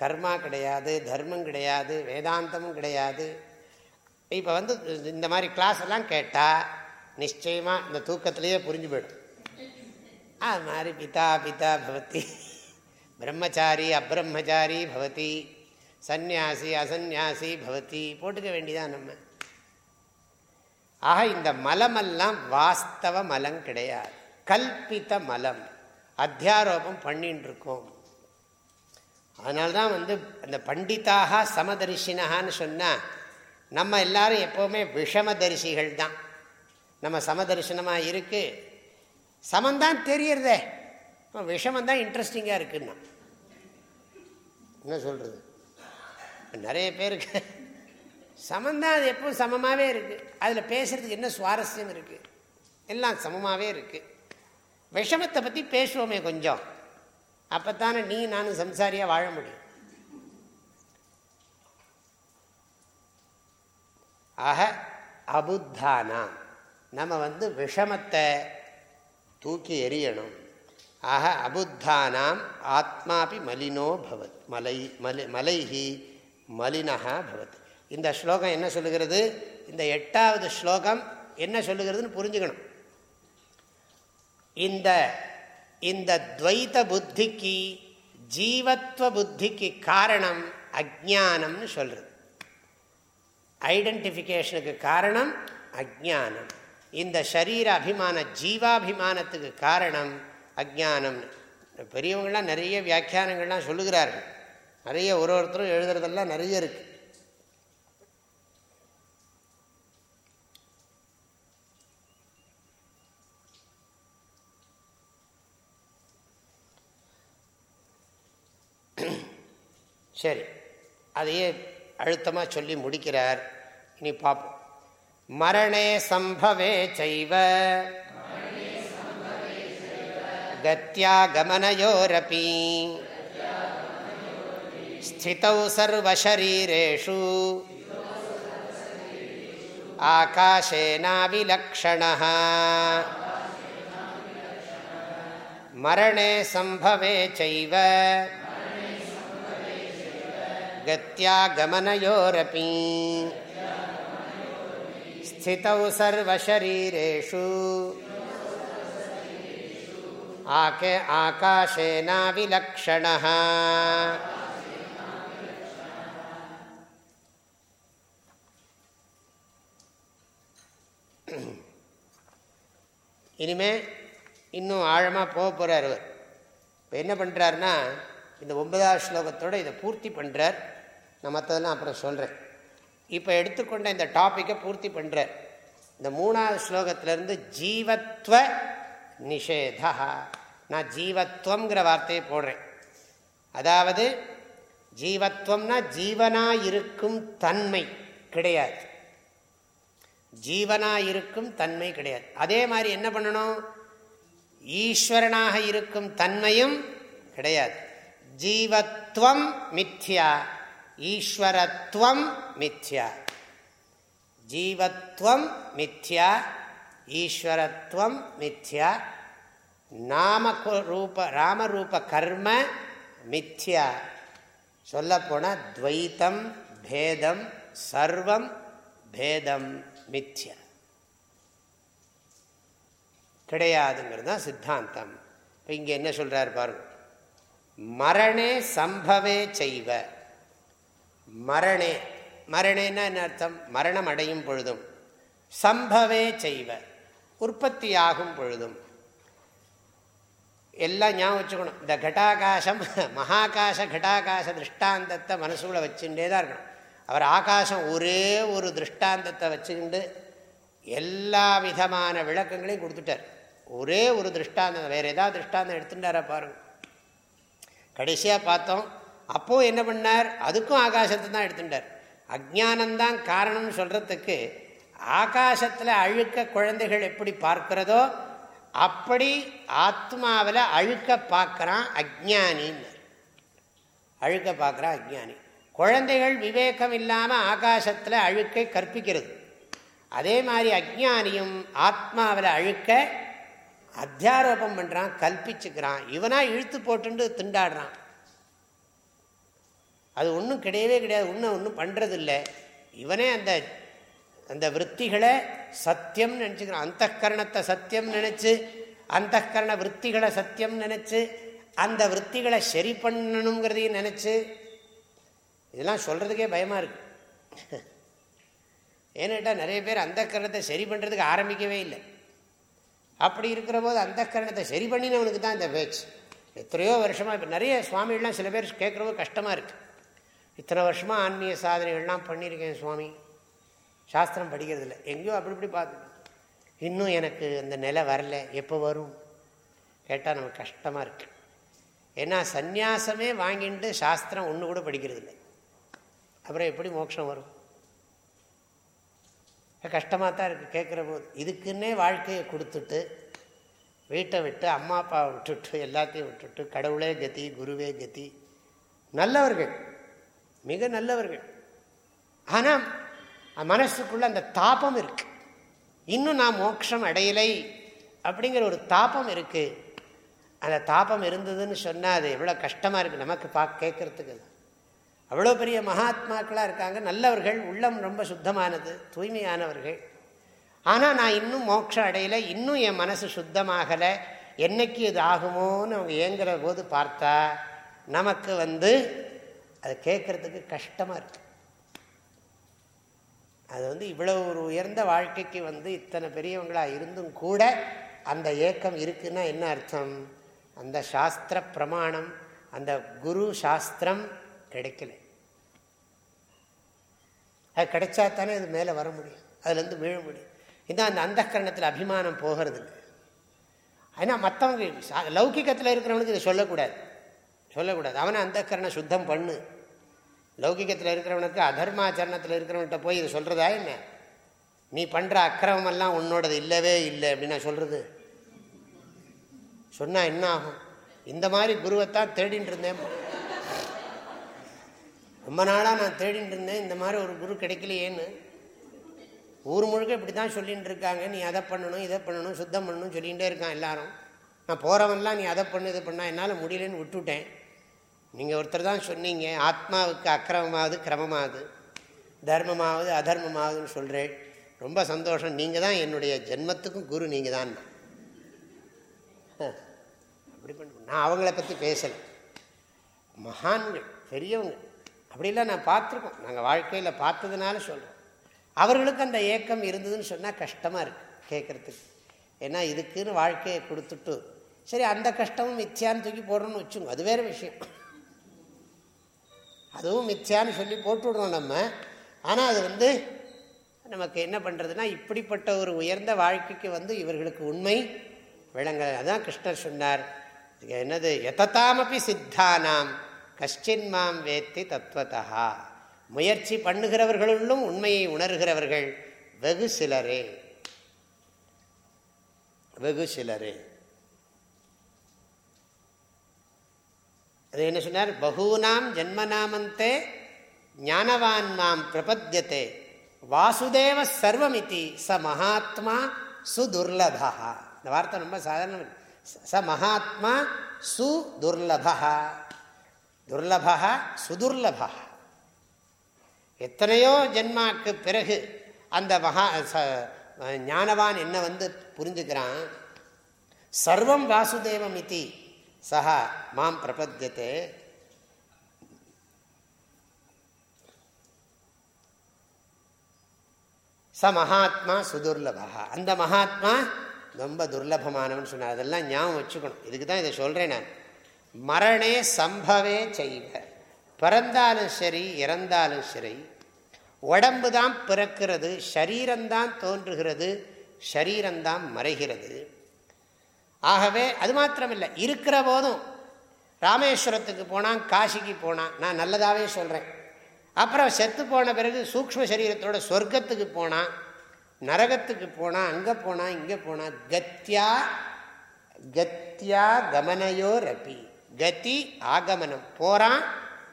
[SPEAKER 1] கர்மா கிடையாது தர்மம் கிடையாது வேதாந்தமும் கிடையாது. இப்போ வந்து இந்த மாதிரி கிளாஸ் எல்லாம் கேட்டால் நிச்சயமாக இந்த தூக்கத்திலேயே புரிஞ்சு போயிடும். அது மாதிரி பிதா பிதா பவதி பிரம்மச்சாரி அப்ரம்மச்சாரி பவதி சந்நியாசி அசன்யாசி பவதி போட்டுக்க வேண்டிதான் நம்ம. ஆக இந்த மலமெல்லாம் வாஸ்தவ மலம் கிடையாது. கல்பித்த மலம். அத்தியாரோபம் பண்ணின்னு இருக்கோம் அதனால்தான் வந்து அந்த பண்டிதாக சமதரிசினகான்னு சொன்னால் நம்ம எல்லாரும் எப்போவுமே விஷமதரிசிகள் தான். நம்ம சமதரிசனமாக இருக்குது சமந்தான் தெரியறதே. விஷமந்தான் இன்ட்ரெஸ்டிங்காக இருக்குன்னா. என்ன சொல்கிறது நிறைய பேருக்கு சமந்தான் அது எப்பவும் சமமாகவே இருக்குது அதில் பேசுகிறதுக்கு என்ன சுவாரஸ்யம் இருக்குது எல்லாம் சமமாகவே இருக்குது விஷமத்தை பற்றி பேசுவோமே கொஞ்சம். அப்போத்தானே நீ நானும் சம்சாரியாக வாழ முடியும். ஆக அபுத்தானாம். நம்ம வந்து விஷமத்தை தூக்கி எரியணும் ஆக அபுத்தானாம் ஆத்மாபி மலினோ பவத் மலை மலை மலைஹி மலினகா பவத். இந்த ஸ்லோகம் என்ன சொல்லுகிறது? இந்த எட்டாவது ஸ்லோகம் என்ன சொல்லுகிறதுன்னு புரிஞ்சுக்கணும். இந்த இந்த துவைத புத்திக்கு ஜீவத்வ புத்திக்கு காரணம் அஜானம்னு சொல்கிறது ஐடென்டிஃபிகேஷனுக்கு காரணம் அஜானம் இந்த சரீர அபிமான ஜீவாபிமானத்துக்கு காரணம் அஜானம்னு பெரியவங்களாம் நிறைய வியாக்கியானங்கள்லாம் சொல்லுகிறார்கள். நிறைய ஒரு ஒருத்தரும் எழுதுறதெல்லாம் நிறைய இருக்குது சரி அதையே அழுத்தமாக சொல்லி முடிக்கிறார். இனி பார்ப்போம். மரணே சம்பவே செய்வ. கத்தியாகமனயோரபி ஸ்திதௌ சர்வசரீரேஷு. ஆகாஷேனாவிலக்ஷணः மரணே சம்பவே செய்வ. गत्या गमनयोरपि स्थितौ सर्वशरीरेषु आके आकाशेनाविलक्षणः இனிமே இன்னும் ஆழமாக போக போகிறார் அவர் இப்போ என்ன பண்ணுறாருன்னா இந்த ஒன்பதாவது ஸ்லோகத்தோடு இதை பூர்த்தி பண்ணுறார் நான் மற்றதெல்லாம் அப்புறம் சொல்கிறேன் இப்போ எடுத்துக்கொண்ட இந்த டாப்பிக்கை பூர்த்தி பண்ணுறார் இந்த மூணாவது ஸ்லோகத்திலேருந்து ஜீவத்வ நிஷேதா. நான் ஜீவத்வங்கிற வார்த்தையை போடுறேன். அதாவது ஜீவத்வம்னா ஜீவனாக இருக்கும் தன்மை கிடையாது. ஜீவனாக இருக்கும் தன்மை கிடையாது. அதே மாதிரி என்ன பண்ணணும்? ஈஸ்வரனாக இருக்கும் தன்மையும் கிடையாது. ஜீவத்வம் மித்யா. ஈஸ்வரத்துவம் மித்யா. ஜீவத்வம் மித்யா ஈஸ்வரத்துவம் மித்யா. நாம ரூப ராமரூப கர்ம மித்யா. சொல்லப்போனால் துவைத்தம் பேதம் சர்வம் பேதம் மித்யா. கிடையாதுங்கிறது தான் சித்தாந்தம். இப்போ இங்கே என்ன சொல்கிறார் பாருங்க. மரணே சம்பவே செய்வ. மரணே மரணேன்னா என்ன அர்த்தம்? மரணம் அடையும் பொழுதும். சம்பவே செய்வ. உற்பத்தி ஆகும் பொழுதும். எல்லாம் ஞாபகம் வச்சுக்கணும். இந்த கட்டாகாசம் மகாகாச கட்டாகாச திருஷ்டாந்தத்தை மனசுகளை வச்சுட்டே தான் இருக்கணும். அவர் ஆகாசம் ஒரே ஒரு திருஷ்டாந்தத்தை வச்சுக்கிண்டு எல்லா விதமான விளக்கங்களையும் கொடுத்துட்டார். ஒரே ஒரு திருஷ்டாந்தம் வேறு ஏதாவது திருஷ்டாந்தம் எடுத்துட்டாரா பாருங்க. கடைசியாக பார்த்தோம் அப்போது என்ன பண்ணார்? அதுக்கும் ஆகாசத்தை தான் எடுத்துட்டார். அஜானந்தான் காரணம்னு சொல்கிறதுக்கு ஆகாசத்தில் அழுக்க குழந்தைகள் எப்படி பார்க்கிறதோ அப்படி ஆத்மாவில் அழுக்க பார்க்குறான் அஜானின்னு அழுக்க பார்க்குறான் அஜானி குழந்தைகள் விவேகம் இல்லாமல் ஆகாசத்தில் அழுக்கை கற்பிக்கிறது. அதே மாதிரி அஜானியும் ஆத்மாவில் அழுக்க அத்தியாரோபம் பண்ணுறான் கல்பிச்சுக்கிறான் இவனாக இழுத்து போட்டுண்டு திண்டாடுறான். அது ஒன்றும் கிடையவே கிடையாது ஒன்றும் ஒன்றும் பண்ணுறதில்ல இவனே அந்த அந்த விற்த்திகளை சத்தியம்னு நினச்சிக்கிறான். அந்த கரணத்தை சத்தியம் நினச்சி அந்த கரண விற்த்திகளை சத்தியம் நினச்சி அந்த விற்த்திகளை சரி பண்ணணுங்கிறதையும் நினச்சி இதெல்லாம் சொல்கிறதுக்கே பயமாக இருக்கு. ஏன்னுட்டா நிறைய பேர் அந்த கரணத்தை சரி பண்ணுறதுக்கு ஆரம்பிக்கவே இல்லை. அப்படி இருக்கிற போது அந்த கரணத்தை சரி பண்ணினவனுக்கு தான் இந்த பேச்சு. எத்தனையோ வருஷமாக இப்போ நிறைய சுவாமிகள்லாம் சில பேர் கேட்குறவோ கஷ்டமாக இருக்குது இத்தனை வருஷமாக ஆன்மீக சாதனைகள்லாம் பண்ணியிருக்கேன் சுவாமி. சாஸ்திரம் படிக்கிறதில்ல. எங்கேயோ அப்படி இப்படி பார்த்து இன்னும் எனக்கு அந்த நிலை வரல. எப்போ வரும்? கேட்டால் நமக்கு கஷ்டமாக இருக்குது ஏன்னா சந்நியாசமே வாங்கிட்டு சாஸ்திரம் ஒன்று கூட படிக்கிறது இல்லை அப்புறம் எப்படி மோட்சம் வரும்? கஷ்டமாக தான் இருக்குது கேட்குற போது. இதுக்குன்னே வாழ்க்கையை கொடுத்துட்டு வீட்டை விட்டு அம்மா அப்பாவை விட்டுட்டு எல்லாத்தையும் விட்டுட்டு கடவுளே கதி குருவே கதி நல்லவர்கள். மிக நல்லவர்கள். ஆனால் மனசுக்குள்ள அந்த தாபம் இருக்கு. இன்னும் நான் மோட்சம் அடையலை அப்படிங்கிற ஒரு தாபம் இருக்கு. அந்த தாபம் இருந்ததுன்னு சொன்னால் அது எவ்வளோ கஷ்டமாக இருக்குது நமக்கு பா கேட்கறதுக்கு. அவ்வளோ பெரிய மகாத்மாக்களாக இருக்காங்க. நல்லவர்கள் உள்ளம் ரொம்ப சுத்தமானது தூய்மையானவர்கள். ஆனால் நான் இன்னும் மோட்சம் அடையலை இன்னும் என் மனசு சுத்தமாகலை. என்னைக்கு இது ஆகுமோன்னு அவங்க ஏங்குற போது பார்த்தா நமக்கு வந்து அது கேட்குறதுக்கு கஷ்டமாக இருக்கு. அது வந்து இவ்வளோ ஒரு உயர்ந்த வாழ்க்கைக்கு வந்து இத்தனை பெரியவங்களாக இருந்தும் கூட அந்த ஏக்கம் இருக்குன்னா என்ன அர்த்தம்? அந்த சாஸ்திர பிரமாணம் அந்த குரு சாஸ்திரம் கிடைக்கல. அது கிடைச்சா தானே அது மேலே வர முடியும். அதுலேருந்து மீழ முடியும் இதான் அந்த அந்தகரணத்தில் அபிமானம் போகிறது இல்லை ஏன்னா மற்றவங்க லௌகிக்கத்தில் இருக்கிறவனுக்கு இதை சொல்லக்கூடாது. சொல்லக்கூடாது. அவனை அந்த கரணை சுத்தம் பண்ணு. லௌகிக்கத்தில் இருக்கிறவனுக்கு அதர்மாச்சரணத்தில் இருக்கிறவன்கிட்ட போய் இதை சொல்கிறதா என்ன? நீ பண்ணுற அக்கிரமெல்லாம் உன்னோடது இல்லவே இல்லை அப்படின்னு நான் சொல்கிறது சொன்னால் என்ன ஆகும்? இந்த மாதிரி குருவைத்தான் தேடின்னு இருந்தேன். ரொம்ப நாளாக நான் தேடின்னு இருந்தேன் இந்த மாதிரி ஒரு குரு கிடைக்கலையேன்னு. ஊர் முழுக்க இப்படி தான் சொல்லிகிட்டு இருக்காங்க. நீ அதை பண்ணணும் இதை பண்ணணும் சுத்தம் பண்ணணும் சொல்லிகிட்டே இருக்கான் எல்லாரும். நான் போகிறவன்லாம் நீ அதை பண்ணு இதை பண்ணால் என்னால் முடியலன்னு விட்டுவிட்டேன் நீங்கள் ஒருத்தர் தான் சொன்னீங்க ஆத்மாவுக்கு அக்கிரமமாவது கிரமமாவது தர்மமாவது அதர்மமாவதுன்னு சொல்கிறேன் ரொம்ப சந்தோஷம். நீங்கள் தான் என்னுடைய ஜென்மத்துக்கும் குரு நீங்கள் தான். அப்படி பண்ண. நான் அவங்கள பற்றி பேசலை. மகான்கள் பெரியவங்க. அப்படிலாம் நான் பார்த்துருக்கோம். நாங்கள் வாழ்க்கையில் பார்த்ததுனால சொல்கிறோம் அவர்களுக்கு அந்த ஏக்கம் இருந்ததுன்னு சொன்னால் கஷ்டமாக இருக்குது கேட்குறதுக்கு ஏன்னா இதுக்குன்னு வாழ்க்கையை கொடுத்துட்டு சரி அந்த கஷ்டமும் மித்தியான்னு தூக்கி போடுறோன்னு வச்சுங்க அது வேறு விஷயம். அதுவும் மித்யான்னு சொல்லி போட்டுவிடுறோம் நம்ம. ஆனால் அது வந்து நமக்கு என்ன பண்ணுறதுன்னா இப்படிப்பட்ட ஒரு உயர்ந்த வாழ்க்கைக்கு வந்து இவர்களுக்கு உண்மை விளங்க அதுதான் கிருஷ்ணர் சொன்னார். என்னது? எதத்தாமப்பி சித்தானாம் கஷ்டின்மாம் வேத்தி தத்துவத்தா முயற்சி பண்ணுகிறவர்களுள்ளும் உண்மையை உணர்கிறவர்கள் வெகு சிலரே. வெகு சிலரே. அது என்ன சொன்னார்? பகூனாம் ஜென்மநாமந்தே ஞானவான் மாம் பிரபத்தியத்தை வாசுதேவ சர்வமிதி ச மகாத்மா சுதுர்லபா இந்த வார்த்தை ரொம்ப சாதாரண ச மகாத்மா சுதுர்லபா துர்லபா சுதுர்லபா எத்தனையோ ஜென்மாக்கு பிறகு அந்த மகா ஞானவான் என்ன வந்து புரிஞ்சுக்கிறான்? சர்வம் வாசுதேவம் இத்தி சஹா மாம் பிரபத்தியத்தை ச மகாத்மா சுதுர்லபா அந்த மகாத்மா ரொம்ப துர்லபமானவன் சொன்னார். அதெல்லாம் ஞாபகம் வச்சுக்கணும். இதுக்கு தான் இதை சொல்கிறேன் நான். மரணே சம்பவே செய்வ பிறந்தாலும் சரி இறந்தாலும் சரி உடம்பு தான் பிறக்கிறது ஷரீரம்தான் தோன்றுகிறது ஷரீரம்தான் மறைகிறது. ஆகவே அது மாத்திரமில்லை. இருக்கிற போதும் ராமேஸ்வரத்துக்கு போனான் காசிக்கு போனான். நான் நல்லதாகவே சொல்கிறேன் அப்புறம் செத்து போன பிறகு சூக்ம சரீரத்தோட சொர்க்கத்துக்கு போனான் நரகத்துக்கு போனால் அங்கே போனால் இங்கே போனால் கத்தியா கத்தியா கமனையோ ரப்பி கத்தி ஆகமனம். போகிறான்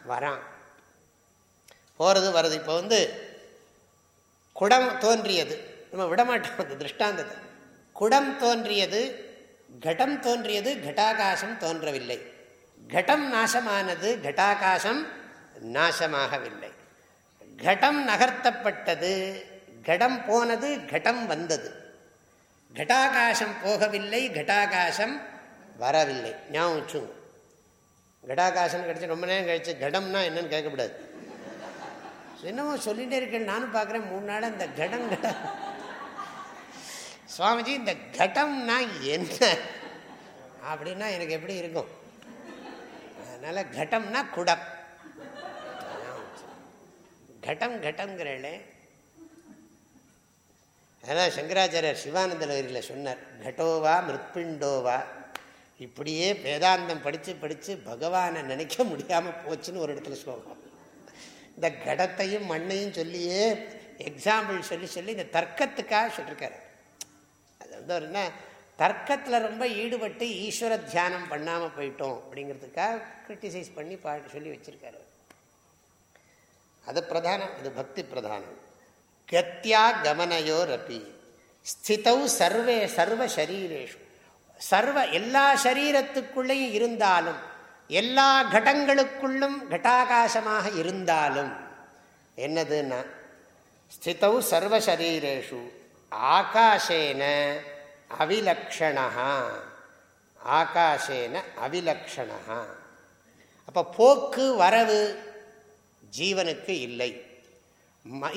[SPEAKER 1] வரான். போகிறது வருது இப்போ வந்து குடம் தோன்றியது. நம்ம விடமாட்டோம் அந்த திருஷ்டாந்தத்தை. குடம் தோன்றியது கடம் தோன்றியது கட்டாகாசம் தோன்றவில்லை. கடம் நாசமானது கட்டாகாசம் நாசமாகவில்லை. கடம் நகர்த்தப்பட்டது கடம் போனது கடம் வந்தது. கட்டாகாசம் போகவில்லை கட்டாகாசம் வரவில்லை. ஞாபகம் வச்சுங்க கடாகாசம் கிடச்சி ரொம்ப நேரம் கழிச்சு கடம்னா என்னன்னு கேட்கக்கூடாது. என்னமோ சொல்லிகிட்டே இருக்கேன் நானும் பார்க்குறேன் மூணு நாள் இந்த கடம் கடம் சுவாமிஜி இந்த கடம்னா என்ன? அப்படின்னா எனக்கு எப்படி இருக்கும்? அதனால் கடம்னா குடம். கட்டம் கட்டம்ங்கிறே அதான் சங்கராச்சாரியர் சிவானந்த சொன்னார் கடோவா மிருப்பிண்டோவா இப்படியே வேதாந்தம் படித்து படித்து பகவானை நினைக்க முடியாமல் போச்சுன்னு ஒரு இடத்துல ஸ்லோகம். இந்த கடத்தையும் மண்ணையும் சொல்லியே எக்ஸாம்பிள் சொல்லி சொல்லி இந்த தர்க்கத்துக்காக சொல்லியிருக்காரு அது தர்க்கத்தில் ரொம்ப ஈடுபட்டு ஈஸ்வர தியானம் பண்ணாமல் போயிட்டோம் அப்படிங்கிறதுக்காக கிரிட்டிசைஸ் பண்ணி பா சொல்லி வச்சுருக்காரு அது பிரதானம் அது பக்தி பிரதானம். கத்தியா கமனயோரப்பி ஸ்திதௌ சர்வே சர்வ சரீரேஷு. சர்வ எல்லா சரீரத்துக்குள்ளேயும் இருந்தாலும் எல்லா கடங்களுக்குள்ளும் கட்டாகாசமாக இருந்தாலும் என்னதுன்னா ஸ்திதௌ சர்வசரீரேஷு ஆகாஷேன அவிலக்ஷணா ஆகாஷேன அவிலக்ஷணா அப்போ போக்கு வரவு ஜீவனுக்கு இல்லை.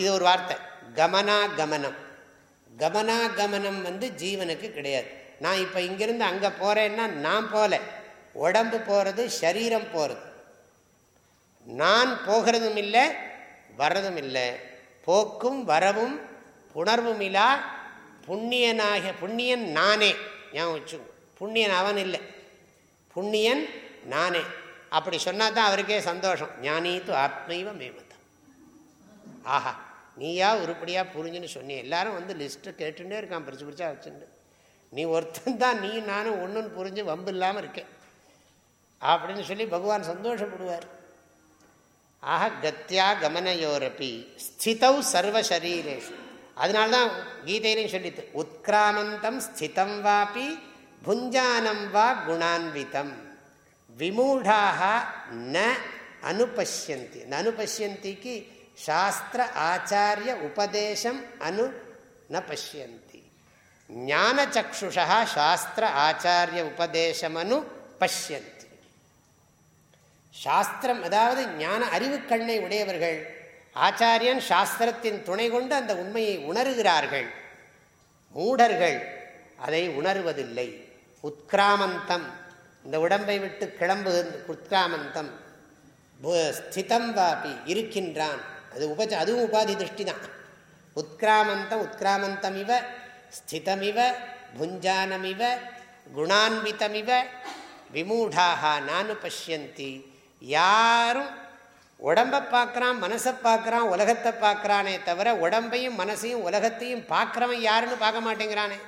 [SPEAKER 1] இது ஒரு வார்த்தை. கமனா கமனம். கமனா கமனம் வந்து ஜீவனுக்கு கிடையாது. நான் இப்போ இங்கிருந்து அங்கே போகிறேன்னா நான் போகல உடம்பு போகிறது சரீரம் போகிறது நான் போகிறதும் இல்லை வர்றதும் இல்லை. போக்கும் வரவும் புணர்வும் இல்லா புண்ணியனாக புண்ணியன் நானே. ஞாபகம் வச்சுக்கோ. புண்ணியன் அவன் இல்லை. புண்ணியன் நானே. அப்படி சொன்னால் தான் அவருக்கே சந்தோஷம். ஞானீத்து ஆத்மைவ மேமத்தம் ஆஹா நீயா உருப்படியாக புரிஞ்சுன்னு சொன்னி எல்லாரும் வந்து லிஸ்ட்டு கேட்டுட்டே இருக்கான். பிரிச்சு பிரிச்சா வச்சுட்டு நீ ஒருத்தன் தான் நீ நானும் ஒன்றுன்னு புரிஞ்சு வம்பு இல்லாமல் இருக்கேன் அப்படின்னு சொல்லி பகவான் சந்தோஷப்படுவார். ஆக கத்தியா கமனயோரப்பி ஸ்திதௌ சர்வசரீரேஷு அதனால்தான் கீதையிலையும் சொல்லித்து உத்கிராமந்தம் ஸ்திதம் வாபி புஞ்சானம் வா குணான்விதம். விமூடாக ந அனுபஷ்யந்தி. இந்த அனுபஷ்யந்திக்கு சாஸ்திர ஆச்சாரிய உபதேசம் அனு ந பஷ்யந்தி. ஞான சக்ஷுஷா சாஸ்திர ஆச்சாரிய உபதேசம் அனு பஷ்யந்தி. சாஸ்திரம் அதாவது ஞான அறிவு கண்ணை உடையவர்கள் ஆச்சாரியன் சாஸ்திரத்தின் துணை கொண்டு அந்த உண்மையை உணர்கிறார்கள். மூடர்கள் அதை உணர்வதில்லை. உத்கிராமந்தம். இந்த உடம்பை விட்டு கிளம்பு உத்கிராமந்தம். ஸ்திதம் வாபி இருக்கின்றான். அது உபச்ச அதுவும் உபாதி திருஷ்டி தான். உத்கிராமந்தம் உத்கிராமந்தம் இவ ஸ்திதமிவ புஞ்சானமிவ குணான்விதமிவ விமூடாக நானு பசியந்தி யாரும் உடம்பை பார்க்குறான் மனசை பார்க்குறான் உலகத்தை பார்க்குறானே தவிர உடம்பையும் மனசையும் உலகத்தையும் பார்க்குறவன் யாருன்னு பார்க்க மாட்டேங்கிறானே.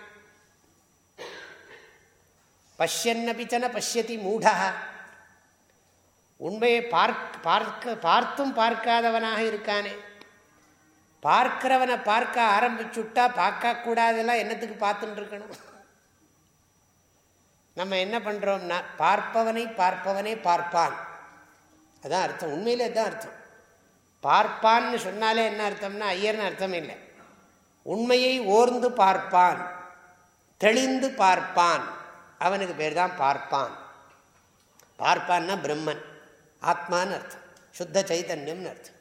[SPEAKER 1] பஷ்யன்னபிச்சன பஷ்யதி மூடா. உண்மையை பார்க்க பார்க்க பார்த்தும் பார்க்காதவனாக இருக்கானே. பார்க்கிறவனை பார்க்க ஆரம்பிச்சுட்டா பார்க்கக்கூடாதெல்லாம் என்னத்துக்கு பார்த்துட்டு இருக்கணும்? நம்ம என்ன பண்ணுறோம்னா பார்ப்பவனை பார்ப்பவனே பார்ப்பான். அதான் அர்த்தம். உண்மையிலே தான் அர்த்தம். பார்ப்பான்னு சொன்னாலே என்ன அர்த்தம்னா ஐயர்னு அர்த்தம் இல்லை. உண்மையை ஓர்ந்து பார்ப்பான். தெளிந்து பார்ப்பான். அவனுக்கு பேர் தான் பார்ப்பான். பார்ப்பான்னா பிரம்மன். ஆத்மான்னு அர்த்தம். சுத்த சைத்தன்யம்னு அர்த்தம்.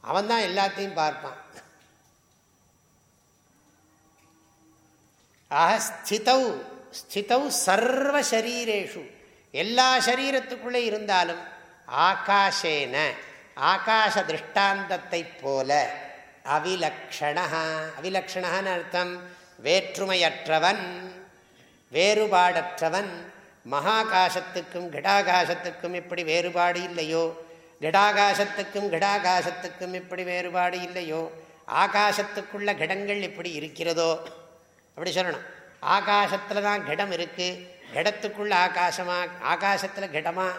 [SPEAKER 1] அவன் தான் எல்லாத்தையும் பார்ப்பான். ஆக ஸ்திதௌ ஸ்திதௌ சர்வ சரீரேஷு. எல்லா சரீரத்துக்குள்ளே இருந்தாலும் ஆகாஷேன ஆகாச திருஷ்டாந்தத்தை போல அவிலக்ஷணா அவிலக்ஷணன்னு அர்த்தம் வேற்றுமையற்றவன் வேறுபாடற்றவன். மகாகாசத்துக்கும் கிடாகாசத்துக்கும் இப்படி வேறுபாடு இல்லையோ? கிடாகாசத்துக்கும் கிடாகாசத்துக்கும் இப்படி வேறுபாடு இல்லையோ? ஆகாசத்துக்குள்ள கடங்கள் இப்படி இருக்கிறதோ? அப்படி சொல்லணும். ஆகாசத்தில் தான் கிடம் இருக்குது கடத்துக்குள்ள ஆகாசமாக ஆகாசத்தில் கிடமாக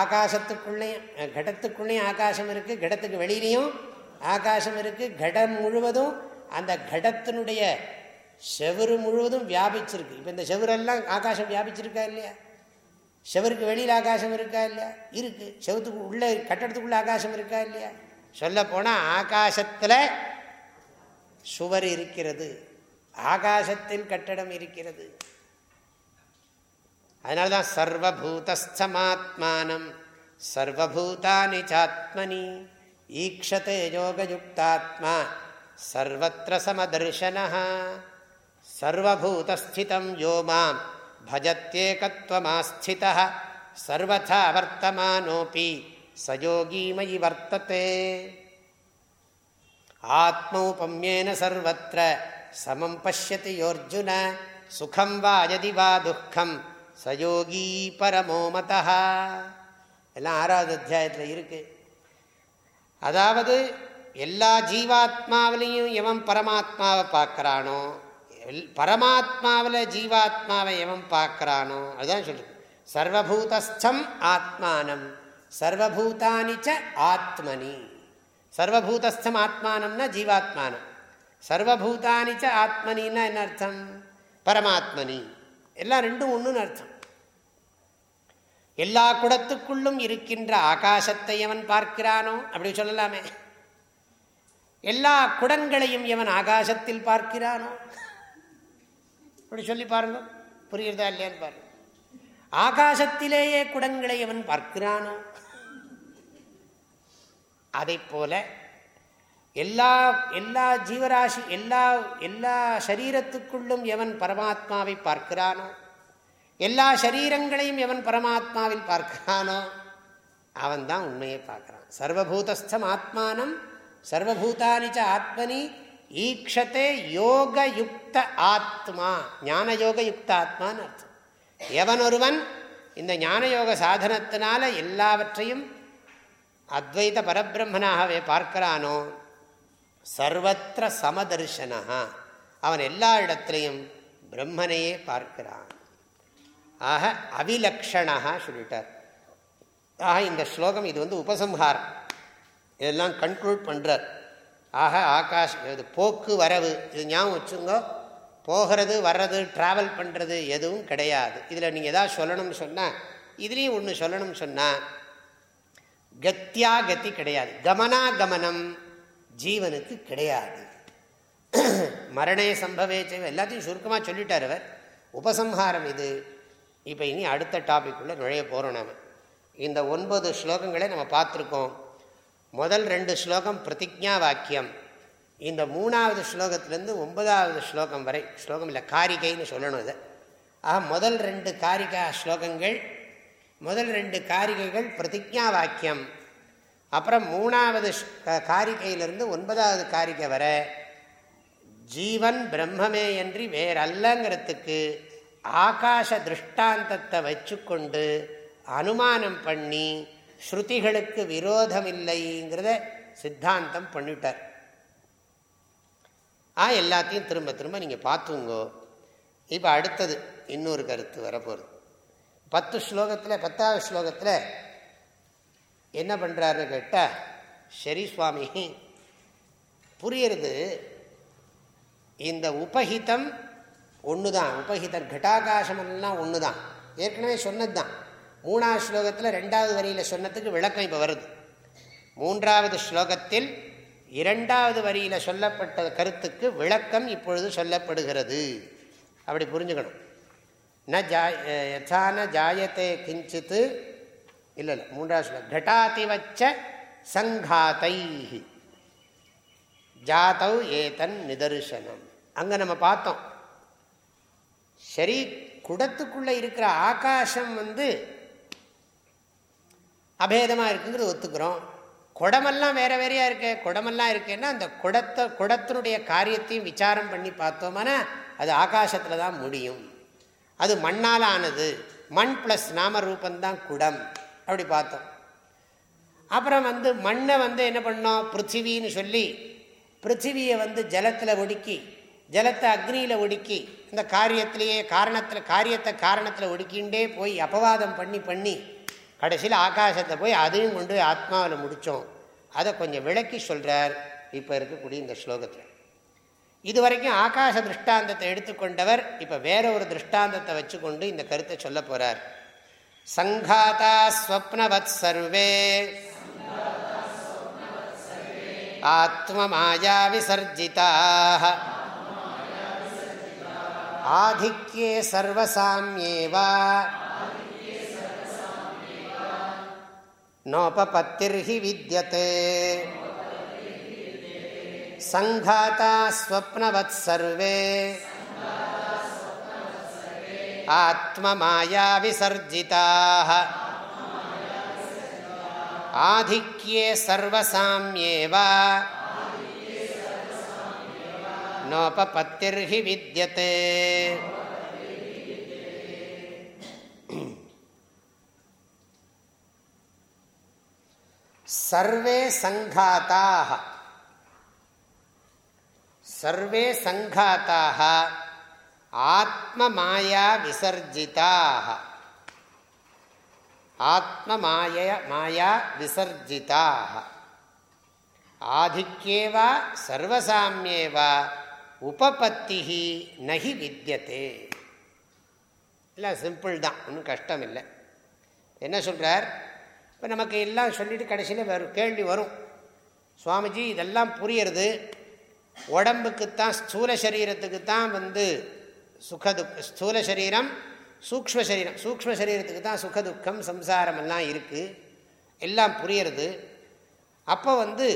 [SPEAKER 1] ஆகாசத்துக்குள்ளேயும் கடத்துக்குள்ளேயும் ஆகாசம் இருக்குது கடத்துக்கு வெளியிலையும் ஆகாசம் இருக்குது கடம் முழுவதும் அந்த கடத்தினுடைய செவரு முழுவதும் வியாபிச்சிருக்கு. இப்போ இந்த செவரெல்லாம் ஆகாசம் வியாபிச்சிருக்கா இல்லையா? செவருக்கு வெளியில் ஆகாசம் இருக்கா இல்லையா? இருக்குது செவத்துக்கு உள்ளே கட்டடத்துக்குள்ளே ஆகாசம் இருக்கா இல்லையா? சொல்லப்போனால் ஆகாசத்தில் சுவர் இருக்கிறது. ஆகாசத்தில் கட்டடம் இருக்கிறது. அதனால்தான் சர்வபூதஸ்தமாத்மானம் சர்வபூதானி சாத்மனி ஈக்ஷதே யோகயுக்தாத்மா சர்வத்திர சமதர்ஷன சர்வபூதஸ்திதம் யோ மாம் भजत्येकत्वमास्थितः सर्वथा वर्तमानोऽपि सयोगीमयि वर्तते आत्मौपम्येन सर्वत्र समं पश्यति योऽर्जुन சுகம் வா யதி வா துக்கம் சயோகி பரமோ மதா. எல்லாம் ஆறாவது அத்தியாயத்தில் இருக்கு. அதாவது எல்லா ஜீவாத்மாவிலையும் எவன் பரமாத்மாவை பார்க்குறானோ பரமாத்மாவில் ஜீவாத்மாவை எவன் பார்க்குறானோ அதுதான் சொல்லு சர்வபூதஸ்தம் ஆத்மானம் சர்வபூதானிச்ச ஆத்மனி. சர்வபூதஸ்தம் ஆத்மானம்னா ஜீவாத்மானம். சர்வபூதானிச்ச ஆத்மனின்னா என்ன அர்த்தம்? பரமாத்மனி. எல்லாம் ரெண்டும் ஒன்றுன்னு அர்த்தம். எல்லா குடத்துக்குள்ளும் இருக்கின்ற ஆகாசத்தை எவன் பார்க்கிறானோ? அப்படி சொல்லலாமே. எல்லா குடங்களையும் எவன் ஆகாசத்தில் பார்க்கிறானோ? அப்படி சொல்லி பாருங்க. புரியுறதா இல்லையான்னு பாருங்க. ஆகாசத்திலேயே குடங்களை எவன் பார்க்கிறானோ? அதை போல எல்லா எல்லா ஜீவராசி எல்லா எல்லா சரீரத்துக்குள்ளும் எவன் பரமாத்மாவை பார்க்கிறானோ? எல்லா சரீரங்களையும் எவன் பரமாத்மாவில் பார்க்கிறானோ அவன் தான் உண்மையை பார்க்கிறான். சர்வபூதஸ்தம் ஆத்மானம் சர்வபூதானிச்ச ஆத்மனி ஈக்ஷத்தே யோக யுக்த ஆத்மா ஞான யோக யுக்த ஆத்மான்னு அர்த்தம். எவன் ஒருவன் இந்த ஞான யோக சாதனத்தினால எல்லாவற்றையும் அத்வைத பரபிரம்மனாகவே பார்க்கிறானோ சர்வத்திர சமதர்ஷனா அவன் எல்லா இடத்திலையும் பிரம்மனையே பார்க்கிறான். ஆக அவிலக்ஷணா சொல்லிட்டார். ஆக இந்த ஸ்லோகம் இது வந்து உபசம்ஹாரம். இதெல்லாம் கன்க்ளூட் பண்ணுறார் ஆக ஆகாஷ் இது போக்கு வரவு இது ஞாபகம் வச்சுங்க போகிறது வர்றது ட்ராவல் பண்ணுறது எதுவும் கிடையாது. இதில் நீங்கள் எதாவது சொல்லணும்னு சொன்னால் இதுலேயும் ஒன்று சொல்லணும்னு சொன்னால் கத்தியா கத்தி கிடையாது. கமனா கமனம் ஜீவனுக்கு கிடையாது. மரணே சம்பவே எல்லாத்தையும் சுருக்கமாக சொல்லிட்டார் அவர். உபசம்ஹாரம் இது. இப்போ இனி அடுத்த டாபிக்குள்ளே நுழைய போகிறோம் நாம். இந்த ஒன்பது ஸ்லோகங்களை நம்ம பார்த்துருக்கோம். முதல் ரெண்டு ஸ்லோகம் பிரதிஜா வாக்கியம். இந்த மூணாவது ஸ்லோகத்திலேருந்து ஒன்பதாவது ஸ்லோகம் வரை ஸ்லோகம் இல்லை காரிகைன்னு சொல்லணும் இதை. ஆக முதல் ரெண்டு காரிகா ஸ்லோகங்கள் முதல் ரெண்டு காரிகைகள் பிரதிஜா வாக்கியம். அப்புறம் மூணாவது காரிகையிலிருந்து ஒன்பதாவது காரிகை வர ஜீவன் பிரம்மமே என்று வேறல்லங்கிறதுக்கு ஆகாச திருஷ்டாந்தத்தை வச்சுக்கொண்டு அனுமானம் பண்ணி ஸ்ருதிகளுக்கு விரோதமில்லைங்கிறத சித்தாந்தம் பண்ணிவிட்டார். ஆ எல்லாத்தையும் திரும்ப திரும்ப நீங்கள் பார்த்துங்கோ. இப்போ அடுத்தது இன்னொரு கருத்து வரப்போகுது. பத்து ஸ்லோகத்தில் பத்தாவது ஸ்லோகத்தில் என்ன பண்ணுறாருன்னு கேட்டால் சரி சுவாமி புரியுறது இந்த உபஹிதம் ஒன்று தான் உபஹிதம் கட்டாகாசமெல்லாம் ஒன்று தான் ஏற்கனவே சொன்னது தான் மூணாவது ஸ்லோகத்தில் ரெண்டாவது வரியில் சொன்னதுக்கு விளக்கம் இப்போ வருது. மூன்றாவது ஸ்லோகத்தில் இரண்டாவது வரியில் சொல்லப்பட்ட கருத்துக்கு விளக்கம் இப்பொழுது சொல்லப்படுகிறது. அப்படி புரிஞ்சுக்கணும். ந ஜா யசான ஜாயத்தே கிஞ்சித்து இல்லை இல்லை மூன்றாவது ஸ்லோகம். கட்டாதிவச்ச சங்காத்தை ஜாதவ் ஏதன் நிதர்சனம் அங்கே நம்ம பார்த்தோம் சரி குடத்துக்குள்ளே இருக்கிற ஆகாசம் வந்து அபேதமாக இருக்குங்கிறது ஒத்துக்கிறோம். குடமெல்லாம் வேற வேறையாக இருக்கு குடமெல்லாம் இருக்குன்னா அந்த குடத்தை குடத்தினுடைய காரியத்தையும் விசாரம் பண்ணி பார்த்தோம்னா அது ஆகாசத்தில் தான் முடியும். அது மண்ணால் ஆனது. மண் ப்ளஸ் நாம ரூபந்தான் குடம். அப்படி பார்த்தோம். அப்புறம் வந்து மண்ணை வந்து என்ன பண்ணோம்? பிருத்திவின்னு சொல்லி பிருத்திவியை வந்து ஜலத்தில் ஒடுக்கி ஜலத்தை அக்னியில் ஒடுக்கி இந்த காரியத்திலேயே காரணத்தில் காரியத்தை காரணத்தில் ஒடுக்கிண்டே போய் அபவாதம் பண்ணி பண்ணி கடைசியில் ஆகாசத்தை போய் அதையும் கொண்டு போய் ஆத்மாவில் முடித்தோம் அதை கொஞ்சம் விளக்கி சொல்கிறார் இப்போ இருக்கக்கூடிய இந்த ஸ்லோகத்தில். இது வரைக்கும் ஆகாச திருஷ்டாந்தத்தை எடுத்துக்கொண்டவர் இப்போ வேற ஒரு திருஷ்டாந்தத்தை வச்சுக்கொண்டு இந்த கருத்தை சொல்ல போகிறார் சங்காதா ஸ்வப்னவத் சர்வே. ஆத்மமாயா விசர்ஜிதாக ஆதிக்யே சர்வசாமியேவா நோபபத்திர்ஹி வித்தியதே சங்காதா ஸ்வப்னவத் சர்வே ஆத்மமாயா விசர்ஜிதாக ஆதிக்யே சர்வசாமியேவா நோபபத்திர்ஹி வித்தியதே சர்வே சங்காத்தாக சர்வே சங்காத்தாக ஆத்மமாயா விசர்ஜிதாக ஆத்மமாய மாயா விசர்ஜிதாக ஆதிக்கேவா சர்வசாமியேவா உபபத்தி நகி வித்தியதே இல்லை சிம்பிள் தான் ஒன்றும் கஷ்டம் இல்லை என்ன சொல்கிறார் இப்போ நமக்கு எல்லாம் சொல்லிட்டு கடைசியில் வரும் கேள்வி வரும். சுவாமிஜி இதெல்லாம் புரியறது. உடம்புக்குத்தான் ஸ்தூல சரீரத்துக்கு தான் வந்து சுகது ஸ்தூல சரீரம் சூக்ம சரீரம் சூக்ம சரீரத்துக்கு தான் சுகதுக்கம் சம்சாரம் எல்லாம் இருக்குது எல்லாம் புரியறது. அப்போ வந்து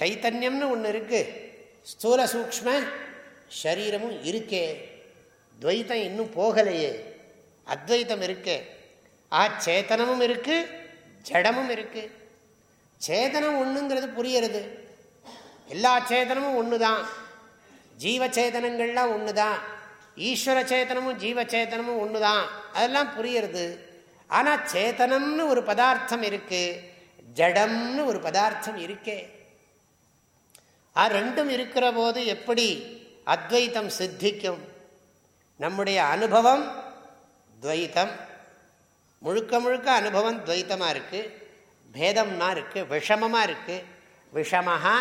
[SPEAKER 1] சைத்தன்யம்னு ஒன்று இருக்குது ஸ்தூல சூக்ம சரீரமும் இருக்கே. துவைத்தம் இன்னும் போகலையே. அத்வைத்தம் இருக்கே. ஆ சேத்தனமும் இருக்குது ஜடமும் இருக்குது சேதனம் ஒன்றுங்கிறது புரியறது. எல்லா சேதனமும் ஒன்று தான் ஜீவச்சேதனங்கள்லாம் ஒன்று தான் ஈஸ்வர சேத்தனமும் ஜீவச்சேதனமும் ஒன்று தான் அதெல்லாம் புரியறது. ஆனால் சேத்தனம்னு ஒரு பதார்த்தம் இருக்கு ஜடம்னு ஒரு பதார்த்தம் இருக்கே. ஆ ரெண்டும் இருக்கிற போது எப்படி அத்வைத்தம் சித்திக்கும். நம்முடைய அனுபவம் துவைத்தம். முழுக்க முழுக்க அனுபவம் துவைத்தமாக இருக்குது பேதம்னா இருக்குது விஷமமாக இருக்குது விஷமஹா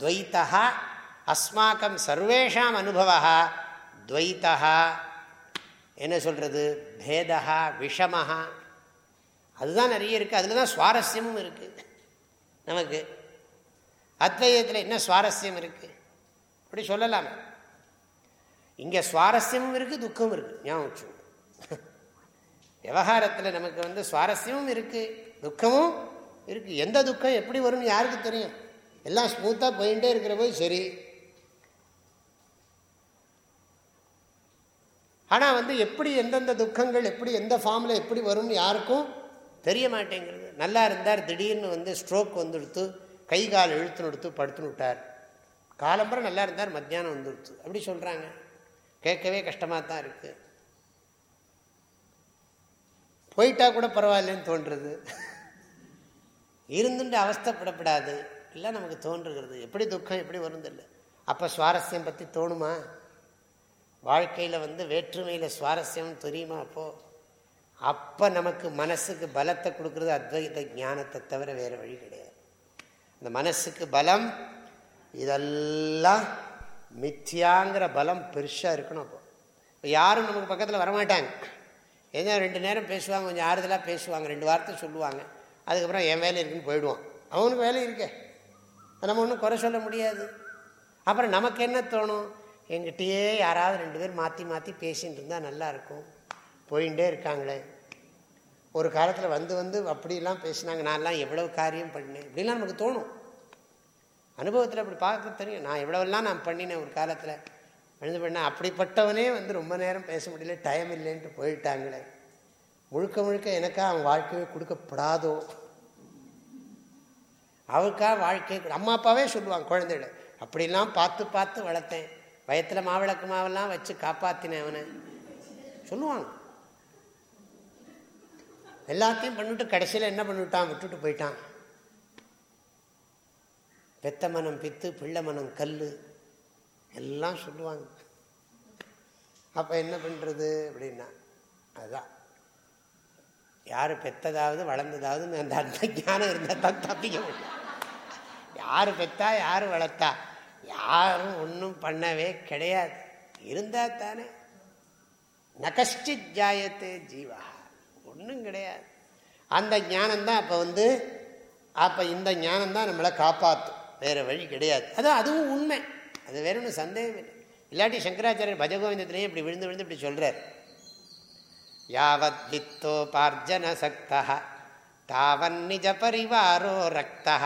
[SPEAKER 1] துவைத்தா அஸ்மாக்கம் சர்வேஷாம் அனுபவா துவைத்தா என்ன சொல்கிறது பேதா விஷமஹா. அதுதான் நிறைய இருக்குது அதில் தான் சுவாரஸ்யமும் இருக்குது நமக்கு. அத்வைதத்தில் என்ன சுவாரஸ்யம் இருக்குது அப்படி சொல்லலாமே. இங்கே சுவாரஸ்யமும் இருக்குது துக்கமும் இருக்குது ஞாபகம் விவகாரத்தில் நமக்கு வந்து சுவாரஸ்யமும் இருக்குது துக்கமும் இருக்குது எந்த துக்கம் எப்படி வரும்னு யாருக்கு தெரியும்? எல்லாம் ஸ்மூத்தாக போயிட்டே இருக்கிற போது சரி. ஆனால் வந்து எப்படி எந்தெந்த துக்கங்கள் எப்படி எந்த ஃபார்மில் எப்படி வரும்னு யாருக்கும் தெரிய மாட்டேங்கிறது. நல்லா இருந்தார் திடீர்னு வந்து ஸ்ட்ரோக் வந்துடுத்து கை கால் இழுத்துன்னு எடுத்து படுத்துன்னு விட்டார். காலம்பரம் நல்லா இருந்தார் மத்தியானம் வந்துடுத்து. அப்படி சொல்கிறாங்க கேட்கவே கஷ்டமாக தான் இருக்குது போயிட்டா கூட பரவாயில்லன்னு தோன்றுறது. இருந்துட்டு அவஸ்தப்படப்படாது. இல்லை நமக்கு தோன்றுகிறது. எப்படி துக்கம் எப்படி வருந்தில்லை அப்போ சுவாரஸ்யம் பற்றி தோணுமா? வாழ்க்கையில் வந்து வேற்றுமையில் சுவாரஸ்யம் தெரியுமா அப்போது அப்போ நமக்கு மனசுக்கு பலத்தை கொடுக்குறது அத்வைத ஞானத்தை தவிர வேறு வழி கிடையாது. இந்த மனசுக்கு பலம் இதெல்லாம் மித்தியாங்கிற பலம் பெருசாக இருக்கணும் அப்போ. இப்போ யாரும் நமக்கு பக்கத்தில் வரமாட்டாங்க. ஏன்னா ரெண்டு நேரம் பேசுவாங்க கொஞ்சம் ஆறுதலாக பேசுவாங்க ரெண்டு வார்த்தை சொல்லுவாங்க. அதுக்கப்புறம் என் வேலை இருக்குன்னு போயிடுவான் அவனுக்கு வேலை இருக்கே. நம்ம ஒன்றும் குறை சொல்ல முடியாது. அப்புறம் நமக்கு என்ன தோணும்? எங்கிட்டயே யாராவது ரெண்டு பேர் மாற்றி மாற்றி பேசிகிட்டு இருந்தால் நல்லாயிருக்கும் போயிட்டே இருக்காங்களே. ஒரு காலத்தில் வந்து வந்து அப்படிலாம் பேசினாங்க நான்லாம் எவ்வளவு காரியம் பண்ணேன். இப்படிலாம் நமக்கு தோணும். அனுபவத்தில் அப்படி பார்க்க தெரியும். நான் எவ்வளோலாம் நான் பண்ணினேன் ஒரு காலத்தில். எழுந்து பண்ண அப்படிப்பட்டவனே வந்து ரொம்ப நேரம் பேச முடியல டைம் இல்லைன்ட்டு போயிட்டாங்களே. முழுக்க முழுக்க எனக்கா அவன் வாழ்க்கையே கொடுக்கப்படாதோ? அவருக்கா வாழ்க்கை அம்மா அப்பாவே சொல்லுவாங்க குழந்தைகள. அப்படிலாம் பார்த்து பார்த்து வளர்த்தேன். வயத்தில் மாவிளக்கு மாவெல்லாம் வச்சு காப்பாற்றினேன் அவனை. சொல்லுவாங்க. எல்லாத்தையும் பண்ணிவிட்டு கடைசியில் என்ன பண்ணிவிட்டான்? விட்டுட்டு போயிட்டான். பெத்த மனம் பித்து பிள்ளை மனம் கல் எல்லாம் சொல்லுவாங்க. அப்போ என்ன பண்ணுறது அப்படின்னா அதுதான் யார் பெத்ததாவது வளர்ந்ததாவது அந்த அந்த ஞானம் இருந்தால் தான் தப்பிக்க முடியும். யார் பெத்தா யார் வளர்த்தா யாரும் ஒன்றும் பண்ணவே கிடையாது. இருந்தால் தானே. நகஷ்டி ஜாயத்தே ஜீவா. ஒன்றும் கிடையாது. அந்த ஞானம்தான் அப்போ வந்து அப்போ இந்த ஞானம்தான் நம்மளை காப்பாற்றும் வேறு வழி கிடையாது. அதான் அதுவும் உண்மை. அது வேற ஒன்றும் சந்தேகம் இல்லை. இல்லாட்டி சங்கராச்சாரியர் பஜகோவிந்தத்திலேயே இப்படி விழுந்து விழுந்து இப்படி சொல்கிறார் யாவத் வித்தோபார்ஜன சக்தா தாவன் நிஜ பரிவாரோ ரக்தா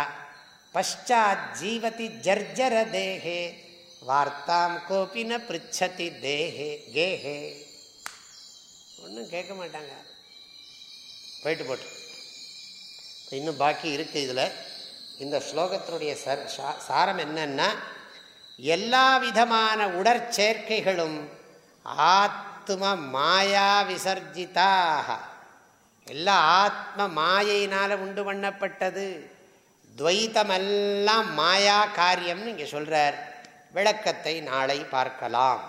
[SPEAKER 1] பஷாத் ஜீவதி ஜர்ஜர தேகே வார்த்தாம் கோபின பிரிச்சதி தேஹே கேஹே ஒன்றும் கேட்க மாட்டாங்க. போயிட்டு போட்டு. இன்னும் பாக்கி இருக்குது இதில். இந்த ஸ்லோகத்தினுடைய சாரம் என்னன்னா எல்லா விதமான உடற்சேர்க்கைகளும் ஆத்ம மாயா விசர்ஜிதாக எல்லா ஆத்ம மாயினால் உண்டு பண்ணப்பட்டது. துவைத்தமெல்லாம் மாயா காரியம்னு இங்கே சொல்கிறார் விளக்கத்தை நாளை பார்க்கலாம்.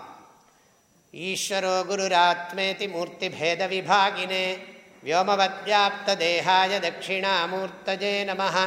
[SPEAKER 1] ஈஸ்வரோ குருராத்மேதி மூர்த்தி பேத விபாகினே வியோமவத்யாப்தேகாய தட்சிணாமூர்த்தஜே நமஹா.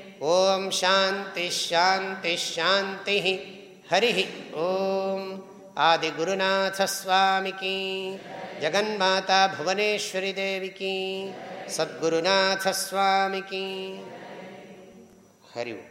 [SPEAKER 1] ஓம் சாந்தி ஷாந்தி ஷாந்தி ஹரி ஓம் ஆதிகுருநாசஸ்வாமிக்கு ஜகன்மாதா புவனேஸ்வரி தேவிக்கு சத்குருநாசஸ்வாமிக்கு ஹரி ஓம்